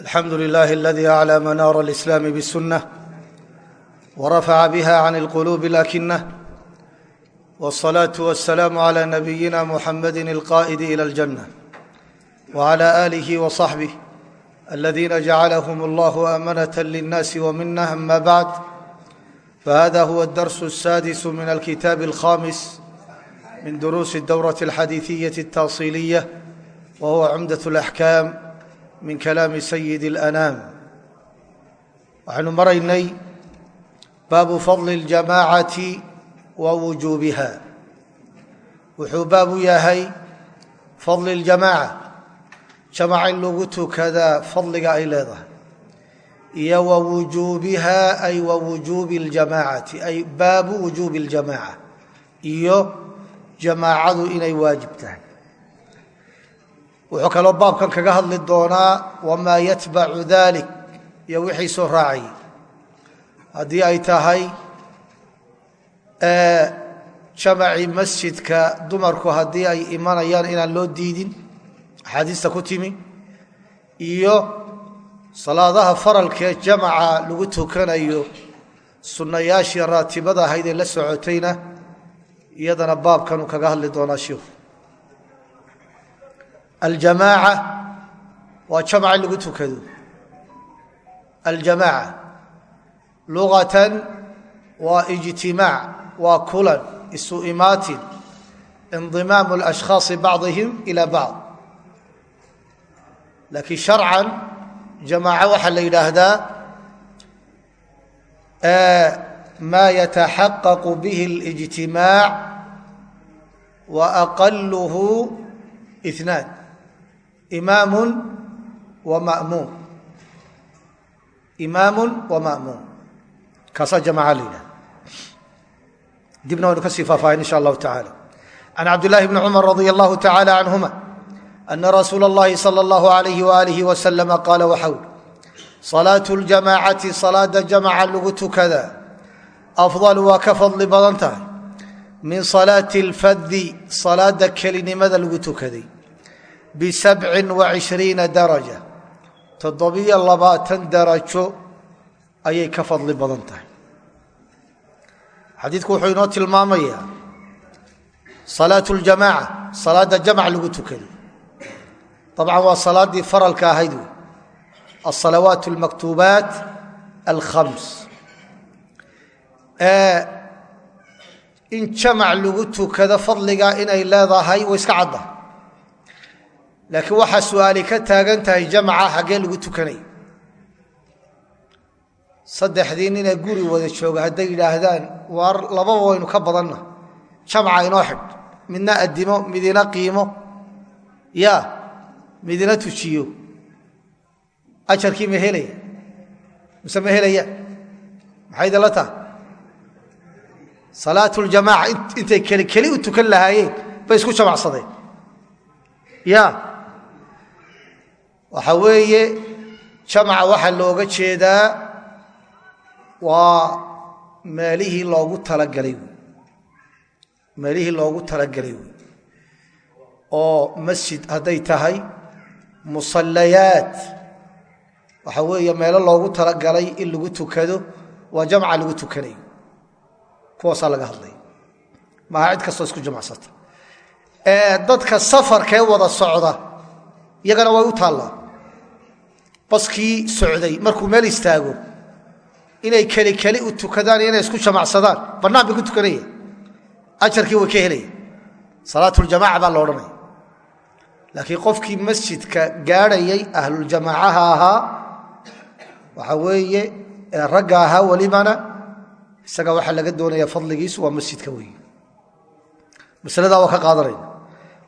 alxamdu lilahi aladi aclى manaara اlislaami bsunة wrafaca biha can اlqulubi اlakinة wالصlaaةu wالsalaam عlى nabiyina muxamadi اlqa'idi ilى اljanة wعlى آlih وصaxbih aladina jacalahm اllah amanaة lلnasi wmina ama bعd fahada huwa اdars الsadis min alkitaab اlkhamis min duruusi اdowraة اlxadiiثiyaة الtaصiliya whuwa cumdaة اlaxkaam min kalaami sayidi اlanaam waxaynu maraynay baabu fadli اljamaacati wa wujuubiha wuxuu baab u yahay fadli اljamaaca jamaca in lagu tukadaa fadliga ay leedahay iyo wa wujuubiha ay wa wujuubi اljamaacati ay baabu wujuubi اljamaaca iyo jamaacadu inay waajib tahay wuxuu kaloo baabkan kaga hadli doonaa wamaa yatbacu dalik iyo wixii soo raacayay haddii ay tahay jamacii masjidka dumarku haddii ay imanayaan inaan loo diidin axaadiista ku timi iyo salaadaha faralkee jamaca lagu tukanayo sunnayaashii raatibada ahayd ee la socotayna iyadana baabkanuu kaga hadli doonaa shiikhu aljamaaca waa jamac in lagu tukado. Aljamaaca. Luqatan waa ijtimaac waa kulan isu imaatin indimaamu اlashkhaasi bacdihim ila bacd. Laakiin sharcan jamaaca waxaa la yidhaahdaa ma yataxaqaqu bihi اlijtimaac wa aqaluhu imaamu wa mamuum imaamu wa ma'muum kaasaa jamaca la yidhaha dibna waynu kasii faahfaahin insha allahu tacala can cabdillahi bni cumar radia allahu tacala canhuma ana rasuula اllahi salى اllahu alayhi waalihi waslama qaala waxau salaatu ljamaacati salaada jamaca lagu tukadaa afdalu waa ka fadli badan tahay min salaati اlfadi salaada kelinimada lagu tukaday bisabcin wa cishriina daraja. Toddobiyo labaatan darajo ayay ka fadli badan tahay. Xadiidku wuxuu inoo tilmaamayaa salaatu ljamaaca salaadda jamac lagu tukaday dabcan waa salaaddii faralka ahayd wey. Alsalawaat almaktuubaat alkhams. In jamac lagu tukado fadliga inay leedahay way iska laakiin waxaa su'aali ka taagan tahay jamca xaggee lagu tukanaya saddexdii ninee guri wada jooga hadday yidhaahdaan waar lababa waynu ka badanna. Jamca inoo xidh. Midna addimo midina qiimo. Ya midina tujiyo. Ajarkii ma helaya. Mise ma helaya. Maxay idinla tahay salaatu ljamaaca intay keli keli u tukan lahaayeen bay isku jamacsadeen waxa weeye jamca waxaa looga jeedaa waa meelihii loogu talagalay meelihii loogu talagalay wey oo masjid hadday tahay musallayaat. Waxa weeye meelo loogu talagalay in lagu tukado waa jamca lagu tukanayo kuwaasaa laga hadlaya maha cid kastoo isku jamacsata. Dadka safarkee wada socda iyagana way u taallaa baskii socday markuu meel istaago inay keli keli u tukadaan inay isku jamacsadaan bannaan bay ku tukanaya. Ajarkii way ka helaya. Salaatuljamaca baa la odhanaya. Laakiin qofkii masjidka gaadhayay ahluljamaacaha ahaa waxa weeye ee ragga ahaa welibana isaga waxaa laga doonaya fadligiisu waa masjidka weeye. Masaladaa waa ka qaadanayna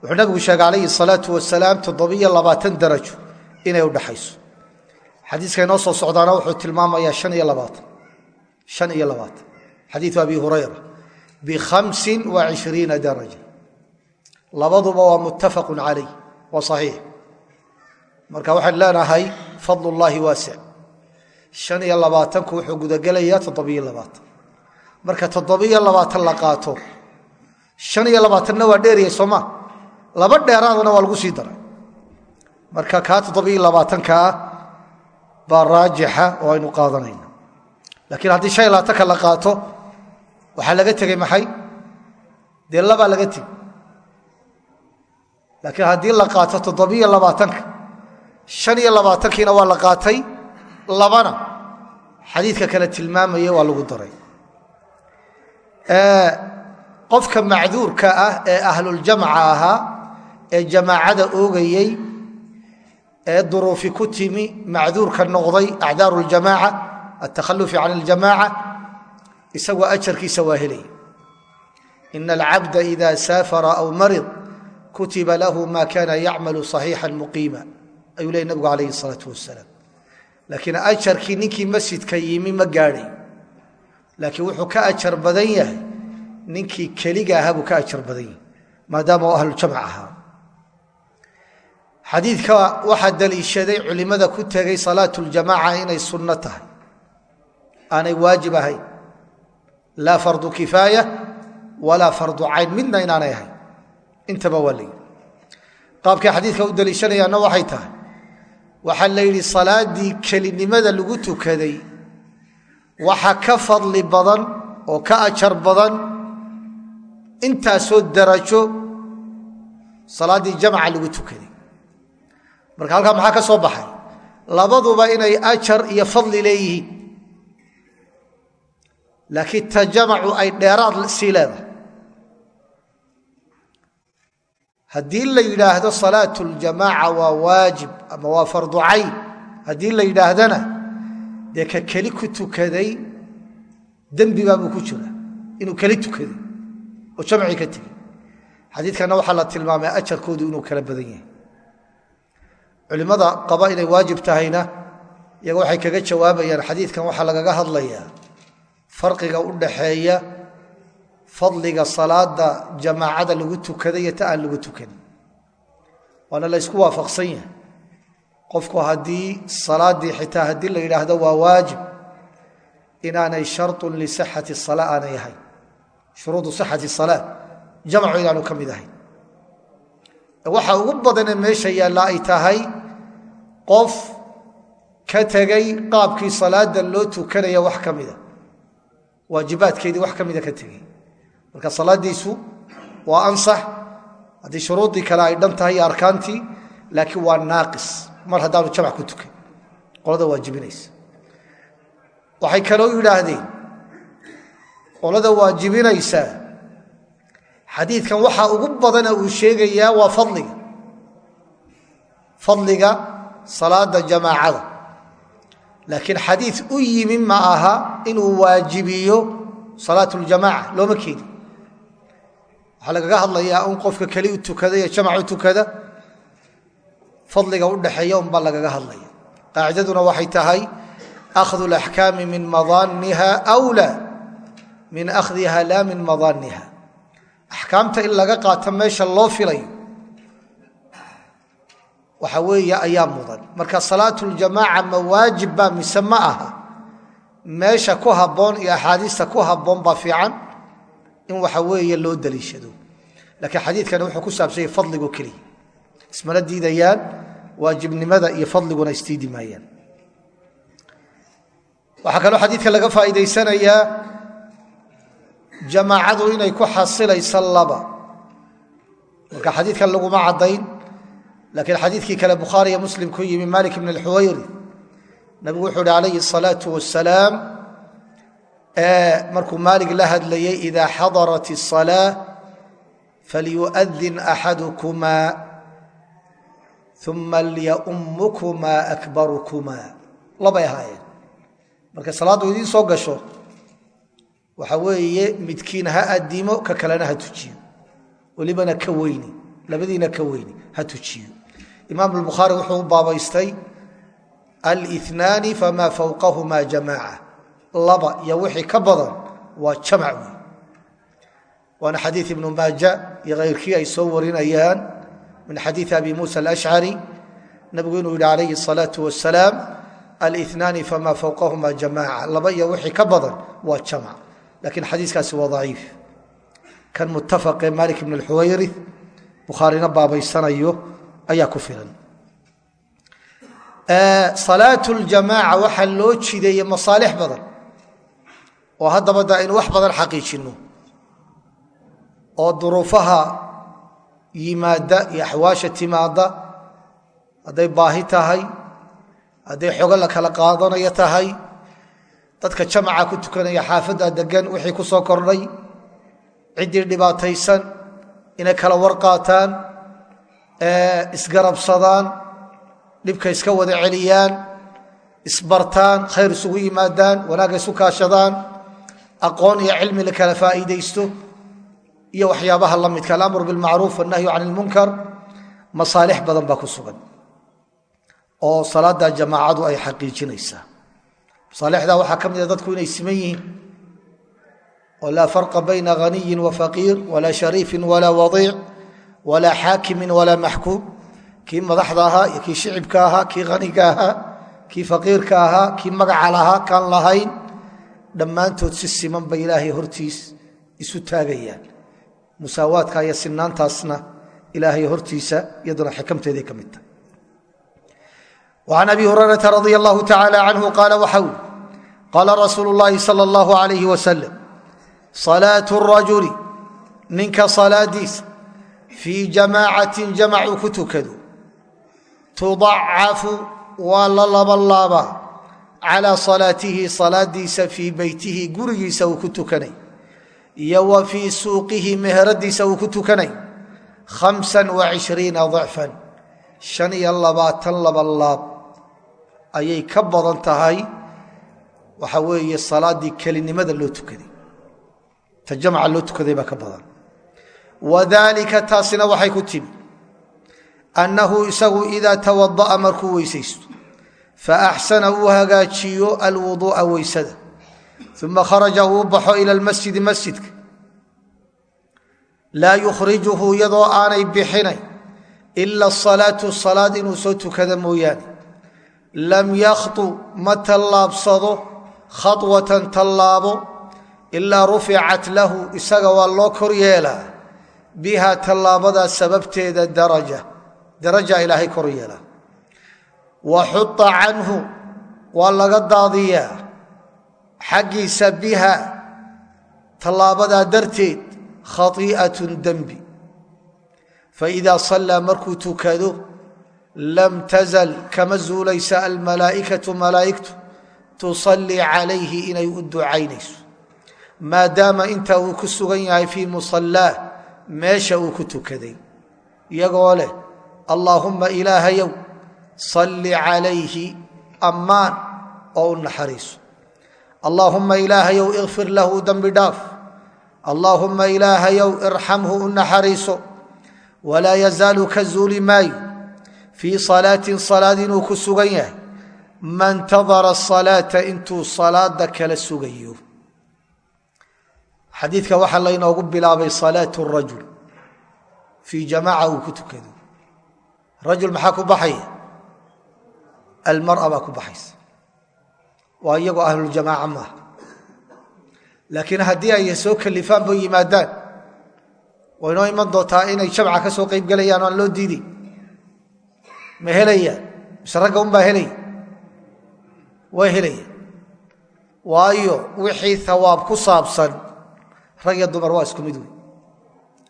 wuxuu nabigu sheegay calayhi salaau wasalaam toddobiyo labaatan darajo inay udhaxayso xadiiska inoo soo socdaana wuxuu tilmaamayaa han iyo labaatan. Han iyo labaatan. Xadiiu abi hurayra bikhamsin wa cishriina daraja. Labaduba waa muttafaqun calayh waa saxiix. Marka waxaan leenahay fadl ullaahi waasic. Han iyo labaatanku wuxuu gudagelayaa toddobiyo labaatan. Marka toddobiyo labaatan la qaato han iyo labaatanna waa dheeriyay sooma laba dheeraadana waa lagu sii daray. Marka kaa toddobiyo labaatankaa baa raajixa oo aynu qaadanayna laakiin haddii shan iyo labaatanka la qaato waxaa laga tegey maxay? Dee labaa laga tegey laakiin haddii la qaato toddobiyo labaatanka shan iyo labaatankiina waa la qaatay labana. Xadiidka kale tilmaamaya waa lagu daray. Qofka macduurka ah ee ahluljamca ahaa ee jamaacada oogayey ee duruufi ku timi macduurka noqday acdaaru ljamaaca altakhalufi can اljamaaca isagoo ajarkiisa waa helaya ina alcabda ida saafara aw marid kutiba lahu ma kana yacmalu صaxiixa muqiima ayuu leey nabigu alayh الsalaau wasalaam laakiin ajarkii ninkii masjidka yimi ma gaadhay laakiin wuxuu ka ajar badan yahay ninkii keliga ahaa buu ka ajar badan yahay maadaama uu ahlujamc ahaa xadiidka waxaa daliishaday culimmada ku tegay salaatu ljamaca inay sunno tahay aanay waajib ahayn. Laa fardu kifaaya walaa fardu cayn midna inaanay ahayn. Intaba waa la yidhi. Qaabkay xadiidka u daliishanayaanna waxay tahay waxaa la yidhi salaadii kelinimada lagu tukaday waxa ka fadli badan oo ka ajar badan intaasoo darajo salaaddii jamca lagu tukaday marka halkaa maxaa ka soo baxay? Labaduba inay ajar iyo fadli leeyihiin. Laakiin ta jamacu ay dheeraad sii leedahay. Haddii la yidhaahdo salaatu ljamaaca waa waajib ama waa fardu cayn haddii la yidhaahdana dee ka keli ku tukaday dembibaabuu ku jira inuu keli tukaday. Oo jamcii ka tegey xadiidkanna waxaa la tilmaamay ajarkoodu inuu kala badan yahay culimmada qaba inay waajib tahayna iyaga waxay kaga jawaabayaan xadiidkan waxaa lagaga hadlayaa. Farqiga u dhaxeeya fadliga salaada jamaacada lagu tukaday iyo ta aan lagu tukanin. Waana la ysku waafaqsan yahay. Qofku haddii salaaddii xitaa haddii la yidhaahdo waa waajib inaanay sharun lisixati sala aanay ahayn. Shuruudu sixati salaa jamcu inaanu ka mid ahayn. Waxa ugu badanee meesha yaalla ay tahay qof ka tegay qaabkii salaada loo tukanaya wax ka mida. Waajibaadkeedii wax ka mida ka tegey. Marka salaadiisu waa ansax haddii shuruuddii kale ay dhan tahay iyo arkaantii laakiin waa naaqis. Mar haddaanu jamc ku tukan qolada waajibinaysa. Waxay kaloo yidhaahdeen qolada waajibinaysaa xadiidkan waxaa ugu badana uu sheegayaa waa fadliga. Fadliga salaada jamaacada. Laakiin xadiid u yimi ma aha inuu waajibiyo salaat ljamaaca looma keeni. Waxaa lagaga hadlayaa un qofka keli u tukada iyo jamac u tukada fadliga udhaxeeya unbaa lagaga hadlaya. Qaacidaduna waxay tahay akhdu laxkaami min madaaniha wla min akhdiha la min madaaniha. Axkaamta in laga qaato meesha loo filayo waxa weeye ayaa mudan. Marka salaatu ljamaaca ma waajib baa mise ma aha. Meesha ku habboon iyo axaadiista ku habboon baa fiican in waxa weeye loo daliishado. Laakiin xadiidkani wuxuu ku saabsanyay fadligo keliya. Ismana diidayaan waajibnimada iyo fadliguna isdiidi maayaan. Waxaa kaloo xadiidka laga faa'iidaysanayaa jamaacadu inay ku xasilaysa laba. Marka xadiidkan laguma caddayn laakiin xadiidkii kale bukhaari iyo muslim ku yimi malik ibn alxuwayri nabigu wuxuu uhi calayhi الsalaau wasalaam markuu maalig la hadlayay ida xadarat الصalaaة falyuؤdin axadukuma uma lyaummukuma akbarukuma labay ahaayeen markay salaaddu idiin soo gasho waxa weeye midkiin ha adimo ka kalena ha tujiyo welibana ka weyni labadiina ka weyni ha tujiyo imaam albukhaari wuxuu u baabaystay alinaani famaa fowqahuma jamaaca laba iyo wixii ka badan waa jamac wey waana xadiid ibnu maaja iyo kayrkii ay soo warinayaan min xadiii abi muusa alashcari nabigu inuu yihi calayhi الsalaau wasalaam alinaani famaa fowqahuma jamaaca laba iyo wixii ka badan waa jamac lakiin xadiiskaasi waa daciif kan muttafaqee malik ibn اlxuwayri bukhaarina baabaysanayo ayaa ku filan. Salaat ljamaaca waxaa loo jideeyey masaalix badan oo haddaba da aynu wax badan xaqiijinno oo duruufaha yimaada iyo axwaasha timaada hadday baahi tahay hadday xogo la kala qaadanayo tahay dadka jamaca ku tukanaya xaafadda degan wixii ku soo kordhay ciddii dhibaataysan inay kala warqaataan isgarabsadaan dhibka iska wada celiyaan isbartaan khayr isugu yimaadaan wanaagga isu kaashadaan aqoon iyo cilmi la kala faa'iidaysto iyo waxyaabaha la midka alamru bilmacruuf annahyu can ilmunkar masaalix badan baa ku sugan oo salaada jamaacadu ay xaqiijinaysaa. Masaalixdaa waxaa ka mida dadku inay siman yihiin oo laa farqa bayna ghaniyin wa faqiir walaa shariifin walaa wadiic walaa xaakimi walaa maxkuum kii madaxda ahaa iyo kii shicibka ahaa kii haniga ahaa kii faqiirka ahaa kii magaca lahaa kaan lahayn dhammaantood si siman bay ilaahay hortiis isu taagayaan musaawaadka iyo sinaantaasna ilaahay hortiisa iyaduna xikamteeday ka mid tahay an abi huraraa radi allahu tacaala canhu qaala waxa ui qaala rasuulu llaahi sala allahu alayh wasalam salaatu rajuli ninka salaadiisa fii jamaacatin jamacuu ku tukado tudacafu waa la labalaabaa calaa salaatihi salaadiisa fii beytihi gurigiisa uu ku tukanay. Iyo wa fii suuqihi meheradiisa uu ku tukanay. Hamsa waishriina dicfan. Shan iyo labaatan labalaab ayay ka badan tahay. Waxaa weeye salaaddii kelinimada loo tukaday ta jamca loo wadalika taasina waxay ku timi. Annahu isagu idaa tawada'a markuu weysaysto faaxsana uu hagaajiyo alwuduu'a weysada uma kharaja uu baxo ila almasjidi masjidka. Laa yukhrijuhu iyadoo aanay bixinay ila asalaatu salaad inuu soo tukada mooyaane. Lam yakhtu ma tallaabsado khaطwatan tallaabo ilaa ruficat lahu isaga waa loo kor yeelaa biha tallaabadaa sababteeda daraja. Daraja ilaahay kor yeelaa wa xuta canhu waa laga daadiyaa. Xaggiisa biha tallaabadaa darteed khai'atun dembi faإida sallaa markuu tukado lam tazal kama zuulaysa almalaa'ikatu malaa'igtu tusallii calayhi inay u ducaynayso. Maadaama inta uu ku sugan yahay fii musallaah meesha uu ku tukaday. Iyagoo leh allaahumma ilaahayow salli calayhi ammaan oo u naxariiso. Allaahumma ilaahayow ikfir lahu dembi dhaaf. Allaahumma ilaahayow irxamhu u naxariiso. Walaa yazaalu ka zuuli maayo. Fii salaatin salaad inuu ku sugan yahay. Man tadara salaata intuu salaada kala sugayo xadiidka waxaa laynoogu bilaabay salaat rajul. Fii jamaaca uu ku tukado. Rajul maxaa ku baxaya almara baa ku baxaysa. Waa iyagoo ahluljamaaca maaha laakiin haddii ay soo kalifaan bo yimaadaan. Way noo iman doontaa inay jamca ka soo qayb gelayaan o aan loo diiday ma helayaan mise ragga unbaa helaya? Waa helaya waayo wixii hawaab ku saabsan rag iyo dumar waa isku mid wey.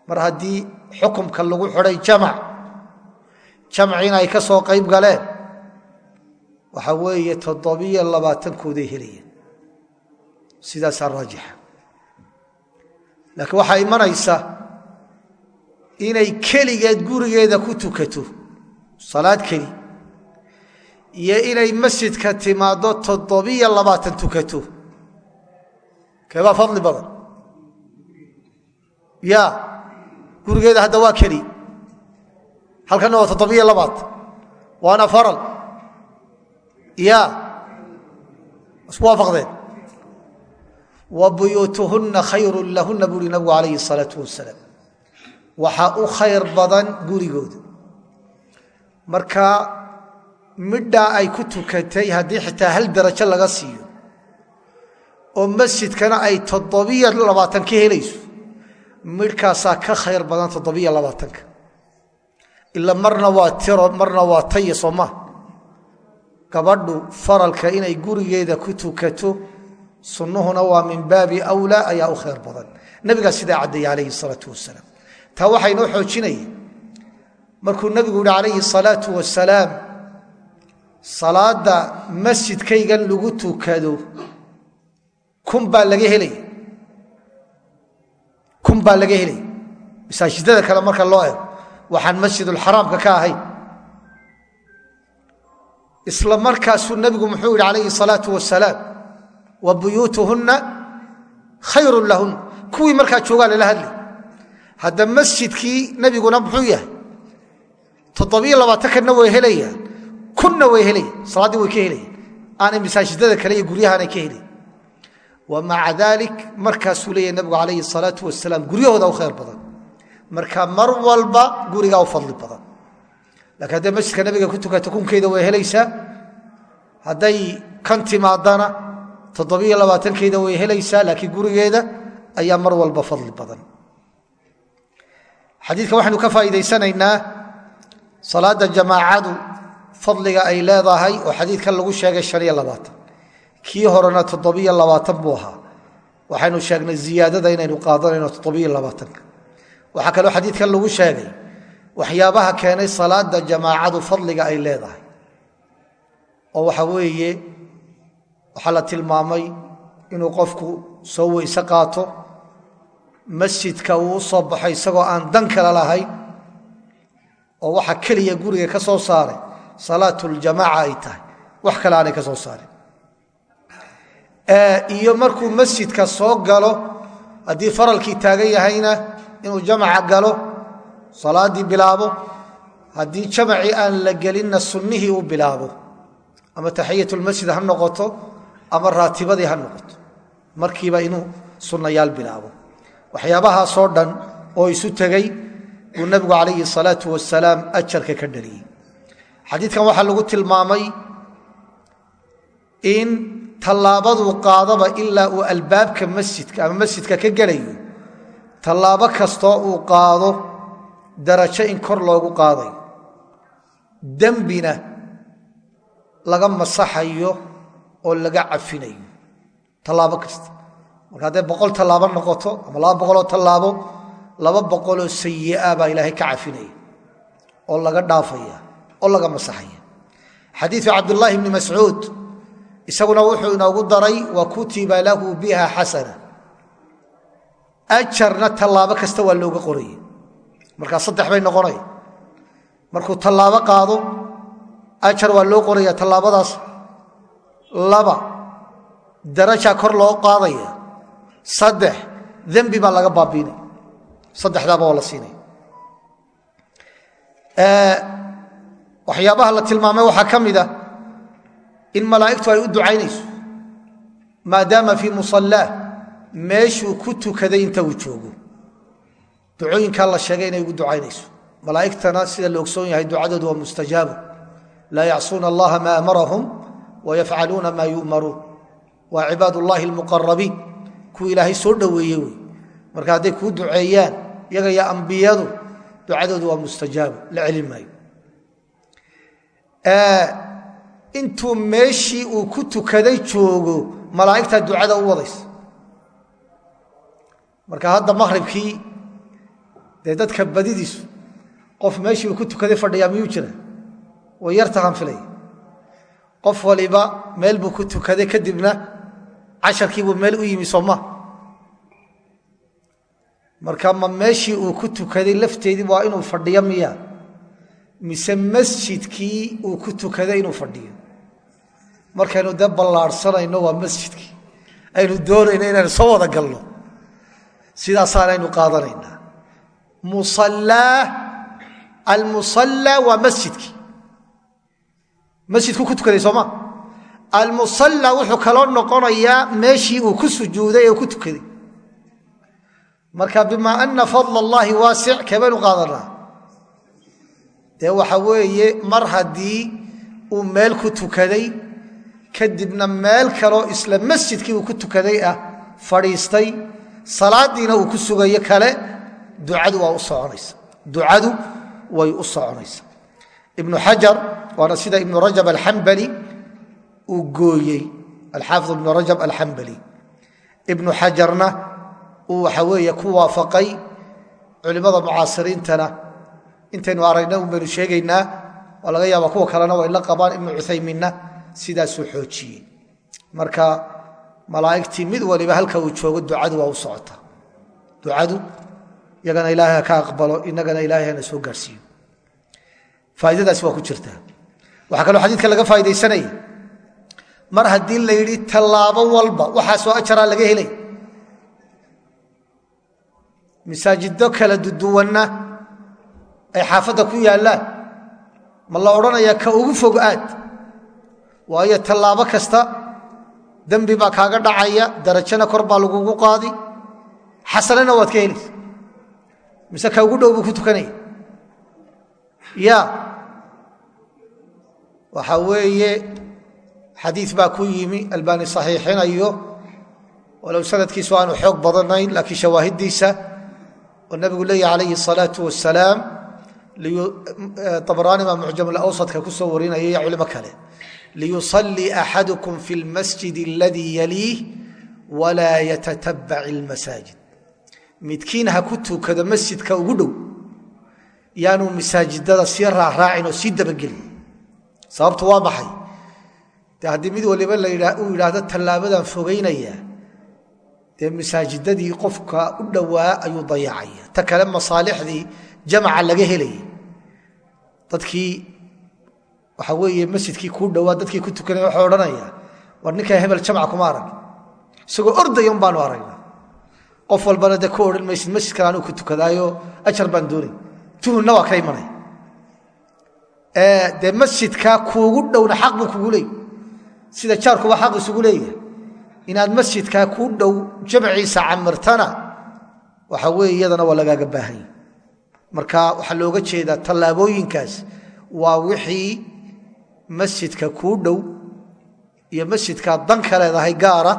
Mar haddii xukumka lagu xidhay jamac jamciina ay ka soo qayb galeen waxaa weeye toddobiyo labaatankooday helayaan sidaasaa raajixa laakiin waxaa imanaysa inay keligeed gurigeeda ku tukato salaad keli iyo inay masjidka timaaddo toddobiyo labaatan tukato. Keebaa fadli badan ya gurigeeda hadda waa keli. Halkanna waa toddobiyo labaatan waana faral. Ya isku waafaqdeen. Wa buyuutuhunna khayrun lahunna buuhi nabigu calayhi salaatu wasalaam waxaa u khayr badan gurigooda. Marka midhaa ay ku tukatay haddii xitaa hal darajo laga siiyo oo masjidkana ay toddobiyo labaatan ka helayso midhkaasaa ka khayr badan toddobiyo labaatanka. Ila marna waa tiro marna waa tayo soo maa gabadhu faralka inay gurigeeda ku tukato sunnuhuna waa min baabi wlaa ayaa u khayr badan. Nabigaa sidaa caddeeyey calayhi salaau wasalaam taa waxaa inoo xoojinaya markuu nabigu yihi calayhi salaau wasalaam salaada masjidkaygan lagu tukado kun baa laga helaya kun baa laga helaya masaajidada kale marka loo ego waxaan masjidulxaraamka ka ahayn isla markaasuu nabigu muxuu yihi calayhi salaau wasalaam wa buyuutuhunna khayrun lahunna kuwii markaa joogaa lala hadlay hadda masjidkii nebiguna muxuu yahay toddobiyo labaatankanna way helayaan kunna way helayaan salaaddii way ka helayaan. Aanay masaajidada kale iyo guryahaanay ka helayan wa maca daalik markaasuu leeyahy nabigu calayhi salaau wasalaam guryahooda u khayr badan. Marka mar walba gurigaa u fadli badan. Lakiin hadday masjidka nabiga ku tukato kunkeeda way helaysaa hadday kan timaadana toddobiyo labaatankeeda way helaysaa laakiin gurigeeda ayaa mar walba fadli badan. Xadiidka waxaynu ka faa'iidaysanaynaa salaadda jamaacadu fadliga ay leedahay oo xadiidkan lagu sheegay han iyo labaatan kii horena toddobiyo labaatan buu ahaa. Waxaynu sheegnay ziyaadada inaynu qaadanayno toddobiyo labaatanka. Waxaa kaloo xadiidkan lagu sheegay waxyaabaha keenay salaada jamaacadu fadliga ay leedahay. Oo waxa weeye waxaa la tilmaamay inuu qofku soo weyse qaato masjidka uu u soo baxo isagoo aan dan kale lahayn oo waxa keliya guriga ka soo saaray salaatuljamaaca ay tahay. Wax kale aanay ka soo saarin iyo markuu masjidka soo galo haddii faralkii taagan yahayna inuu jamaca galo salaaddii bilaabo haddii jamacii aan la gelinna sunnihii uu bilaabo ama taxiyatulmasjid ha noqoto ama raatibadii ha noqoto markiiba inuu sunnayaal bilaabo. Waxyaabahaasoo dhan oo isu tegey buu nebigu calayhi salaau wasalaam ajarka ka dhaliyey xadiidkan waxaa lagu tilmaamay in tallaabaduu qaadaba ilaa uu albaabka masjidka ama masjidka ka gelayo tallaabo kastoo uu qaado darajo in kor loogu qaadayo dembina laga masaxayo oo laga cafinayo tallaabo kasta. Marka hadday boqol tallaabo noqoto ama laba boqoloo tallaabo laba boqoloo sayi'a baa ilaahay ka cafinaya oo laga dhaafaya oo laga masaxaya. Xadiidu cabdullaahi bni mascuud isaguna wuxuu inoogu daray wa kutiba lahu biha xasana ajarna tallaabo kasta waa looga qoraya markaa saddex bay noqonaya markuu tallaabo qaado ajar waa loo qoraya tallaabadaas. Laba darajaa kor loo qaadaya. Saddex dembi baa laga baabiinaya saddexdaaba waa la siinaya waxyaabaha la tilmaamay waxaa ka mid a in malaa'igtu ay u ducaynayso maadaama fii musallaah meeshuu ku tukaday inta uu joogo. Ducooyinkaa la sheegay inay ugu ducaynayso. Malaa'igtana sida la ogsoon yahay ducadoodu waa mustajaabu. Laa yacsuuna allaha ma amarahum wayafcaluuna maa yu'maruun. Waa cibaad ullaahi almuqarabiin kuwa ilaahay soo dhoweeye wey. Marka hadday kuu duceeyaan iyaga iyo ambiyadu ducadoodu waa mustajaabu. La celin maayo intuu meeshii uu ku tukaday joogo malaa'igtaa ducada u wadaysa. Marka hadda maqhribkii dee dadka badidiisu qof meeshii uu ku tukaday fadhiyaa miyuu jira? Way yartahaan filaya qof waliba meel buu ku tukaday kadibna casharkiibuu meel u yimi sooma. Marka ma meeshii uu ku tukaday lafteedii waa inuu fadhiyo miya mise masjidkii uu ku tukaday inuu fadhiyo markaynu dee ballaadhsanayno waa masjidkii. Aynu doonayno inaynu soo wada galno. Sidaasaanaynu qaadanaynaa. Musallaa almusallaa waa masjidkii. Masjidkuu ku tukaday sooma almusallaa wuxuu kaloo noqonayaa meeshii uu ku sujuuday ee ku tukaday. Marka bimaa ana fadla allaahi waasic keebaynu qaadanaa dee waxa weeye mar haddii uu meel ku tukaday kadibna meel kaloo isla masjidkii uu ku tukaday ah fadhiistay. Salaadiina uu ku sugayo kale ducadu waa u soconaysa. Ducadu way u soconaysa. Ibnu xajar waana sida ibnu rajab alxambali uu gooyey. Alxaafid ibnu rajab alxambali ibnu xajarna uu waxa weeye ku waafaqay culimmada mucaasiriintana. Intaynu aragna un baynu sheegaynaa waa laga yaaba kuwa kalena way la qabaan ibnu cuthayminna sidaasuu xoojiyey marka malaa'igtii mid waliba halka uu joogo ducadu waa u socota. Ducadu iyagana ilaahay ha ka aqbalo inagana ilaahay soo gaarsiiyo. Faaidadaasi waa ku jirtaa waxaa kaloo xadiidka laga faa'idaysanaya mar haddii la yidhi tallaabo walba waxaasoo ajaraa laga helay. Masaajido kala duduwanna ay xaafadda ku yaallaan ma la odhanayaa ka ugu fog aad waayo tallaabo kasta dembi baa kaaga dhacaya darajana kor baa lagugu qaadi xasanana waad ka helaysa. Mise ka ugu dhow buu ku tukanaya. Ya waxa weeye xadiid baa ku yimi albaani saxiixinayo walow sanadkiisu aanu xoog badanayn laakiin shawaahiddiisa oo nabigu leeyahy calayhi الsalaau wasalaam abraani baa mucjamlawsadka ku soo warinaya culimo kale liyusalii axadukum fi lmasjid aladii yaliih walaa yatatabac ilmasaajid midkiin ha ku tukado masjidka ugu dhow yaanuu masaajidada sii raaraacin oo sii dabagelin sababtu waa maxay de haddii mid waliba uu yidhaahdo tallaabadan fogaynaya dee masaajidadii qofka u dhowaa ayuu dayacaya ta kale masaalixdii jamaca laga helaya dadkii waxa weeye masjidkii kuu dhowaa dadkii ku tukanaya waxuu odhanaya war ninkaa hebel jamca kuma arag isagoo ordaya baanu aragna. Qof walbana dee ku odhan maysid masjidkan anuu ku tukadaayo ajar baan doonay tuhunna waa ka imanaya dee masjidka kuugu dhowna xaq buu kugu leeyay sida jaarkuba xaq isugu leeyahay. Inaad masjidkaa kuu dhow jamciisa camirtana waxa weeye iyadana waa lagaaga baahanya marka waxaa looga jeedaa tallaabooyinkaas waa wixii masjidka kuu dhow iyo masjidkaa dan ka leedahay gaara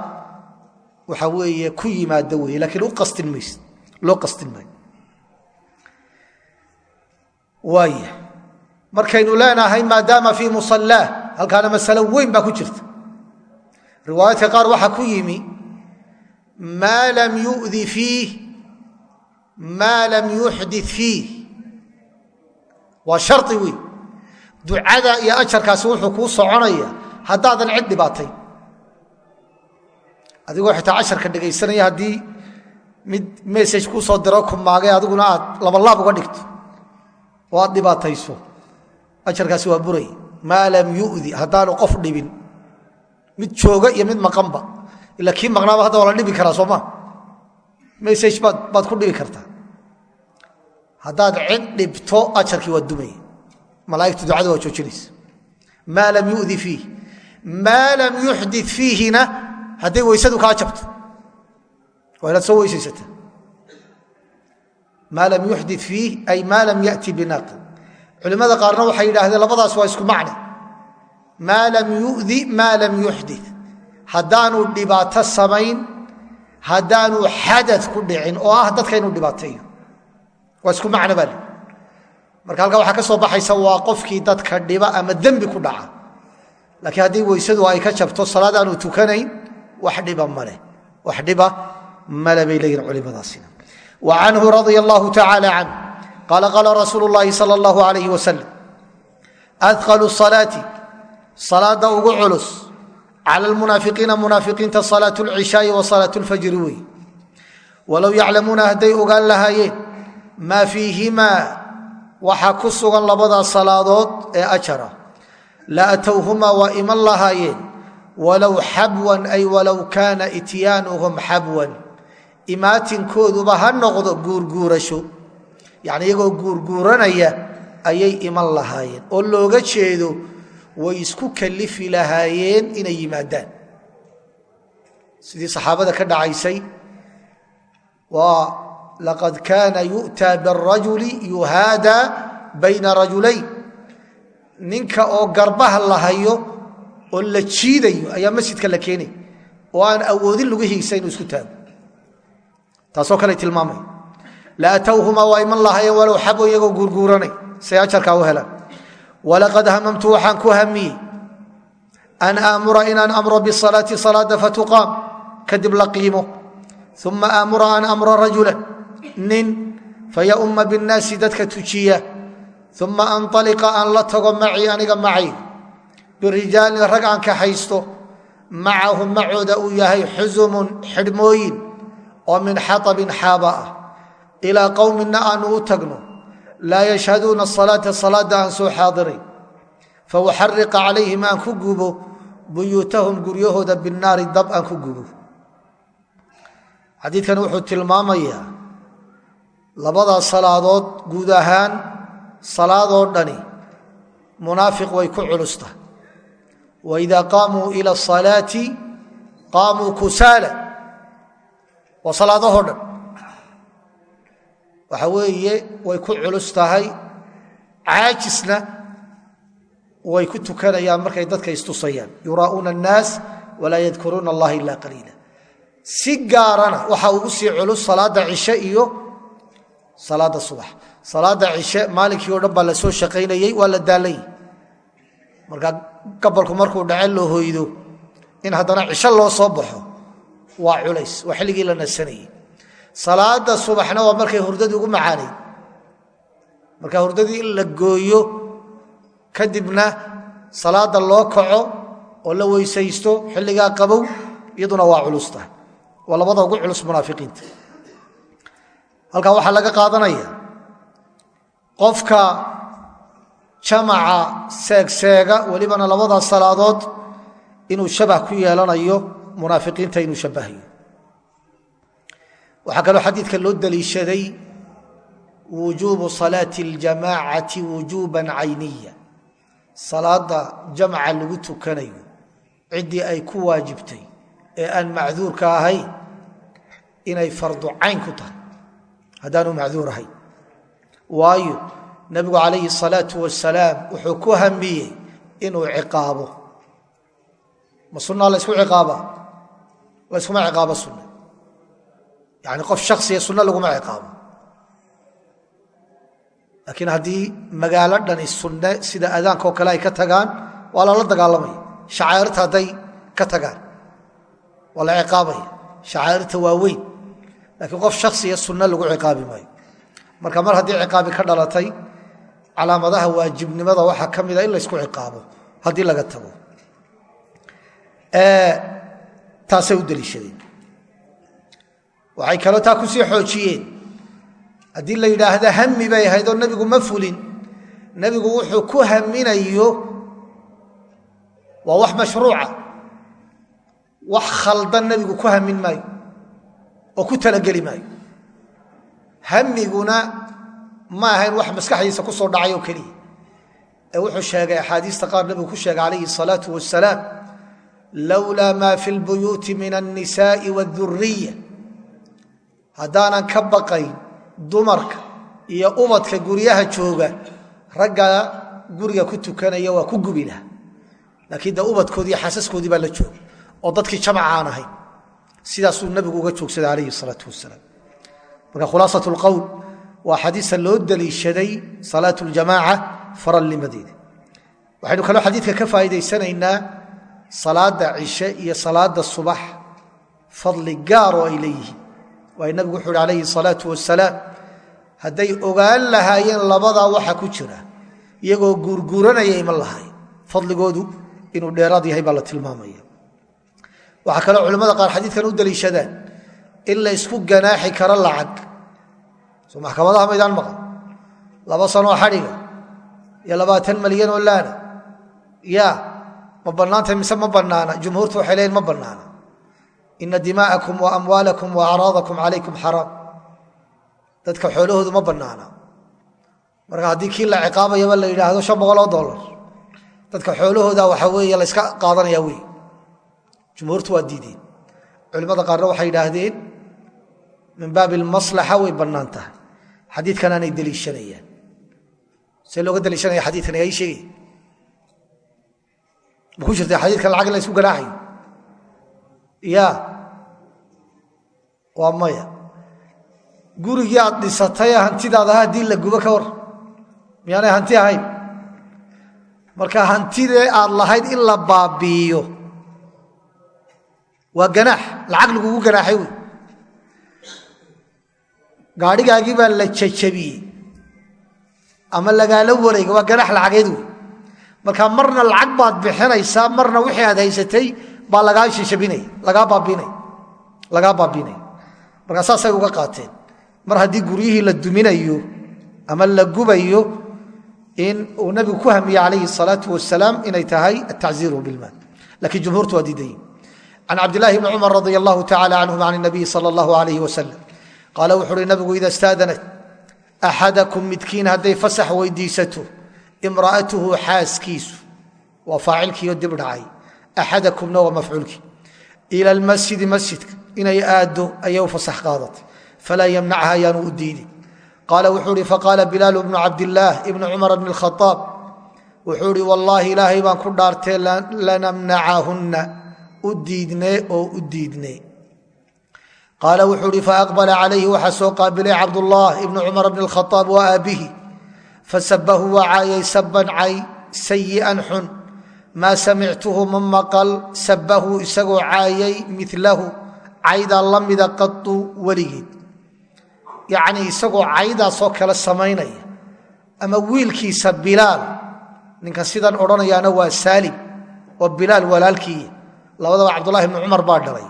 waxa weeye ku yimaada wey lakiin u qastin mays loo qastin maayo. Waaya markaynu leenahay maadaama fii musallaah halkaana masalo weyn baa ku jirta. Riwaayaadka qaar waxaa ku yimi maa lam yu'di fiih maa lam yuxdi fiih waa shari weyn ducada iyo ajarkaasi wuxuu kuu soconaya haddaadan cid dhibaatay. Adigoo xitaa casharka dhegaysanaya haddii mid message kuu soo diro ku maagay adiguna aad labalaab uga dhigto oo aad dhibaatayso. Ajarkaasi waa buray. Maa lam yu'di haddaanu qof dhibin. Mid jooga iyo mid maqanba. Ila kii maqnaaba hadda waa la dhibi karaa sooma message baad ku dhibi kartaa. Haddaad cid dhibto ajarkii waa dumaya malaa'igtu ducada waa joojinaysa. Maa lam yu'di fiih. Maa lam yuxdit fiihina hadday weysadu kaa jabto. Waa inaad soo weysaysata. Maa lam yuxdit fiih ay maa lam ya'ti binaaqid culimmada qaarna waxay yidhaahdeen labadaas waa isku macne. Maa lam yu'di maa lam yuxdit haddaanu dhibaato samayn haddaanu xadad ku dhicin oo ah dadka inuu dhibaateeyo waa isku macno baa marka halkaa waxaa ka soo baxaysa waa qofkii dadka dhiba ama dembi ku dhaca. Laakiin haddii weysadu ay ka jabto salaad aanu tukanayn wax dhiba male wax dhiba male bay leeyihiin culimadaasina. Wa canhu radia allahu tacaala canh qaala qaala rasuulu llaahi sala allahu alayh wasalam adqalu salaati salaada ugu culus cala almunaafiqiina munaafiqiinta salaat lcishaai wa salaat lfajri wey walow yaclamuuna hadday ogaan lahaayeen maa fiihimaa waxaa ku sugan labadaa salaadood ee ajara. La atowhumaa waa iman lahaayeen. Walow xabwan ay walow kaana ityaanuhum xabwan. Imaatinkooduba ha noqdo guurguurasho. Yacni iyagoo guurguuranaya ayay iman lahaayeen. Oo looga jeedo way isku kalifi lahaayeen inay yimaadaan. Sidii saxaabada ka dhacaysay waa laqad kaana yu'taa biاrajuli yuhaadaa bayna rajulayn ninka oo garbaha la hayo oo la jiidayo ayaa masjidka la keenay oo aan awoodin lagu hiigsa inuu isku taago taasoo kale tilmaamay la atowhumaa waa iman lahaayeen walow xabo iyagoo guurguuranay say ajarkaa u helaan walaqad hamamtu waxaan ku hamiyey an aamura inaan amro bisalaati salaada fatuqaam kadib la qiimo uma aamura an amra rajula nin fayauma binnaasi dadka tujiya uma anطaliqa aan la tago macii aniga macay birijaalin rag aan kaxaysto macahum macooda uu yahay xusumun xidhmooyin oo min xaabin xaaba ah. Ilaa qowmina aanu u tagno laa yashhaduuna salaata salaada aan soo xaadirayn fauxariqa calayhim aan ku gubo buyuutahum guryahooda binaari dab aan ku gubo. Xadiidkan wuxuu tilmaamayaa labadaa salaadood guud ahaan salaadoo dhani munaafiq way ku culusta. Waida qaamuu ila asalaati qaamuu kusaala. Waa salaadahoo dhan. Waxa weeye way ku culus tahay. Caajisna way ku tukanayaan markay dadka istusayaan. Yuraa'uuna annaas walaa yadkuruuna allaha ila qaliila. Si gaarana waxa ugu sii culus salaada cishe iyo salaada subax. Salaada cishe maalinkii o dhan baa la soo waa la daalay. Markaa gabolku markuu dhace loo hoydo in haddana cisho loo soo baxo waa culays waa xilligii la nasanayey salaada subaxna waa markay hurdadii ugu macaanayd marka hurdadii in la gooyo kadibna salaada loo kaco oo la weysaysto xilligaa qabow iyaduna waa culusta waa labada ugu culus munaafiqiinta halkaa waxaa laga qaadanaya qofka jamaca seegseega welibana labada salaadood inuu shabah ku yeelanayo munaafiqiinta inuu shabahayo waxaa kaloo xadiidka loo daliishaday wujuubu salaati اljamaacati wujuuban cayniya. Salaada jamca lagu tukanayo ciddii ay ku waajibtay ee aan macduurka ahayn inay fardu cayn ku tahay haddaanu macduur ahayn waayo nebigu calayhi الsalaau wasalaam wuxuu ku hamiyey inuu ciqaabo. Ma sunaa la ysku ciqaaba la yskuma ciqaabo sunna. Yani qof shaksiya sunno laguma ciqaabo. Laakiin haddii magaalo dhani sunne sida adaanka oo kale ay ka tagaan waa lala dagaalamaya. Shacairta hadday ka tagaan waa la ciqaabaya. Shacairta waaweyn laakiin qof shaksiya sunno lagu ciqaabi maayo. Marka mar haddii ciqaabi ka dhalatay calaamadaha waajibnimada waxaa ka mida in laysku ciqaabo haddii laga tago. Taasay u daliishadeen. Waxay kaloo taa ku xoojiyeen. Haddii la yidhaahda hami bay ahayd oo nebigu ma fulin nebigu wuxuu ku haminayo waa wax mashruuca. Wax khaldan nebigu ku hamin maayo oo ku talageli maayo hamiguna ma ahayn wax maskaxdiisa ku soo dhacay oo keliya ee wuxuu sheegay axaadiista qaar nebigu ku sheegay calayhi الsalaau wasalaam lowlaa ma fi lbuyuuti min الnisaءi wاduriya haddaanan ka baqayn dumarka iyo ubadka guryaha jooga ragga guriga ku tukanaya waa ku gubi laha laakiin de ubadkoodii xaasaskoodii baa la jooga oo dadkii jamaca aan ahayn sidaasuu nabigu uga joogsaday calayhi salaau wasalaam marka khulaasat lqowl waa xadiisa loo daliishaday salaat ljamaaca faralnimadeeda waxaynu kaloo xadiidka ka faa'iidaysanaynaa salaada cishe iyo salaada subax fadli gaar oo ay leeyihiin. Waayo nabigu wuxu uhi calayhi salaau wasalaam hadday ogaan lahaayeen labadaa waxa ku jira iyagoo guurguuranaya iman lahaay fadligoodu inuu dheeraad yahay baa la tilmaamaya waxaa kaloo culimmada qaar xadiidkan u daliishadaan in la ysku ganaaxi karo lacag. Soo maxkamadaha maydaan maqan. Laba sanoo xadhiga iyo labaatan malyan oo laana. Ya ma bannaantay mise ma bannaana? Jumhuurtu waxay leeyiin ma bannaana. Ina dimaa'akum wa amwaalakum wa acraadakum calaykum xaraam. Dadka xoolahoodu ma bannaana. Marka haddii kii la ciqaabayaba la yidhaahdo shan boqoloo dollar dadka xoolahooda waxa weeye la yska qaadanaya wey jumhuurtu waa diideen. Culimmada qaarna waxay yidhaahdeen min baabi almaslaxa way bannaan tahay. Xadiidkanaanay deliishanayaan. See looga deliishanaya xadiidkan yaa ii sheegay ma ku jirta xadiidkan lacag in la ysku ganaaxayo ya waa maya. Gurigii aad dhisatay hantidaadaha haddii la gubo ka war. Miyaanay hanti ahayn? Marka hantidee aad lahayd in la baabi'iyo waa ganaax. Lacag lagugu ganaaxay wey. Gaadhigaagii baa la jajabiyey. Ama lagaala wareega waa ganaax lacageed wey. Marka marna lacag baad bixinaysaa marna wixii aad haysatay baa lagaa jajabinaya lagaa baabiinaya lagaa baabiinaya markaa saasay uga qaateen. Mar haddii guryihii la duminayo ama la gubayo in uu nabigu ku hamiye calayhi salaau wasalaam inay tahay ataziiru bilmaal lakiin jumhuurtu waa diidayin can cabdilahi bni cumar radi allahu tacala canhum can nabiyi sal allahu alayh wasalam qaala wuxu uhi nabigu ida staadanat axadakum midkiin hadday fasax weydiisato imra'atuhu xaaskiisu waa faacilkiiyo dib dhacay axadakumna waa mafcuulkii ila almasjidi masjidka inay aaddo ayay u fasax qaadatay falaa yamnachha ayaanu u diidin qaala wuxuu ihi faqaala bilaalu bnu cabdilaah ibni cumar bni khaaab wuxuu ihi wallaahi ilaahay baan ku dhaartee lanamnacahunna u diidnee oo u diidnee qaala wuxuu ihi faaqbala calayhi waxaa soo qaabilay cabdullah ibni cumar bni khaaab wa aabihi. Fasabahu waa caayay saban cay sayi'an xun. Maa samictuhu ma maqal sabahu isagoo caayay milahu caydaa la mida qatu weligeed. Yacnii isagoo caydaasoo kale samaynaya ama wiilkiisa bilaal ninka sidan odhanayaana waa saalim oo bilaal walaalkiiya labadaba cabdulahi bni cumar baa dhalay.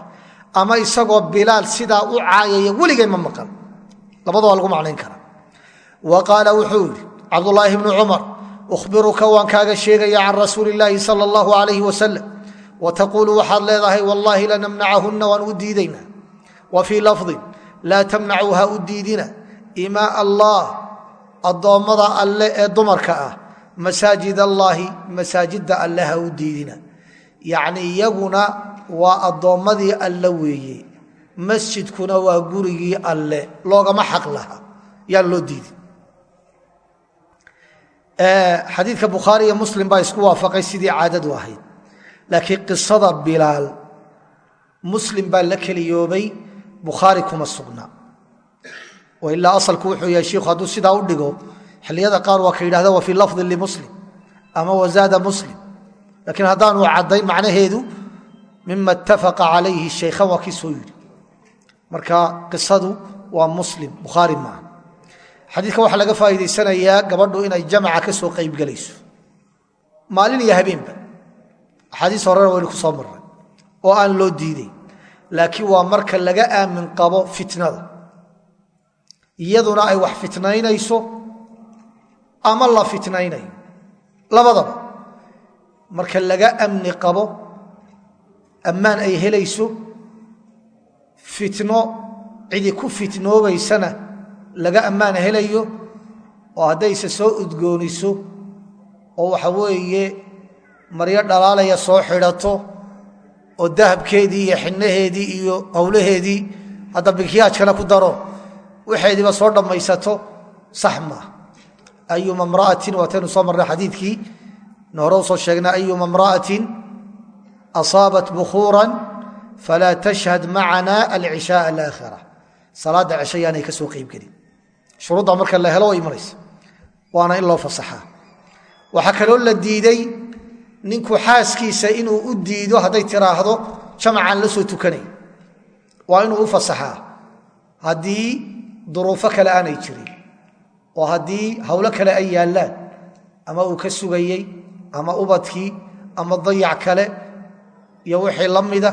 Ama isagoo bilaal sidaa u caayaya weligay ma maqan. Labadaba lagu macnayn kara wa qaala wuxuu yidhi cabdulaahi bni cumar ukhbiruka waan kaaga sheegaya can rasuuli illaahi sala allahu alayh wasalam wa taquulu waxaad leedahay wallaahi lanamnacahunna waan u diidaynaa. Wa fii lafdin laa tamnacuu ha u diidina. Imaa allah addoommada alle ee dumarka ah masaajid allaahi masaajidda alle u diidina yacnii iyaguna waa addoommadii alle weeye. Masjidkuna waa gurigii alle. Loogama xaq laha. Yaan loo diidin. Xadiidka bukhaari iyo muslim baa isku waafaqay sidii caadadu ahayd. Laakiin qisada bilaal muslim baa la keliyoobay bukhaari kuma sugna. Oo ilaa asalku wuxuu yahay shiikhu hadduu sidaa u dhigo xilliyada qaar waa ka yidhahda wa fii lafdin limuslim ama wazaada muslim laakiin haddaanu caddayn macnaheedu mima ittafaqa calayhi shaykhan waa kii soo yidhi. Marka qisadu waa muslim bukhaari maaha xadiidka waxaa laga faa'iidaysanayaa gabadhu inay jamaca ka soo qaybgelayso maalin iyo habeenba axaadiis horena waynu ku soo marray oo aan loo diiday laakiin waa marka laga aamin qabo fitnada. Iyaduna ay wax fitnaynayso ama la fitnaynayo. Labadaba marka laga amni qabo ammaan ay helayso fitno cidi ku fitnoobaysana laga ammaan helayo oo haddayse soo udgooniso oo waxa weeye maryo dhalaalaya soo xidhato oo dahabkeedii iyo xinnaheedii iyo howlaheedii hadda bikyaajkana ku daro waxeediiba soo dhammaysato sax maaha ayuma mra'atin waataynu soo marnay xadiidkii u soo sheegnay ayuma mra'atin asaabat bukhuuran falaa tashhad macana alcishaaa alaakhira. Salaadda cisho yaanay ka soo qaybgelin shuruudda marka la helo way imanaysa waana in loo fasaxaa. Waxaa kaloo la diiday ninku xaaskiisa inuu u diido hadday tiraahdo jamacaan la soo tukanay. Waa inuu u fasaxaa. Haddii duruufo kale aanay jirin oo haddii hawlo kale ay yaallaan ama uu ka sugayey ama ubadkii ama dayac kale iyo wixii la mida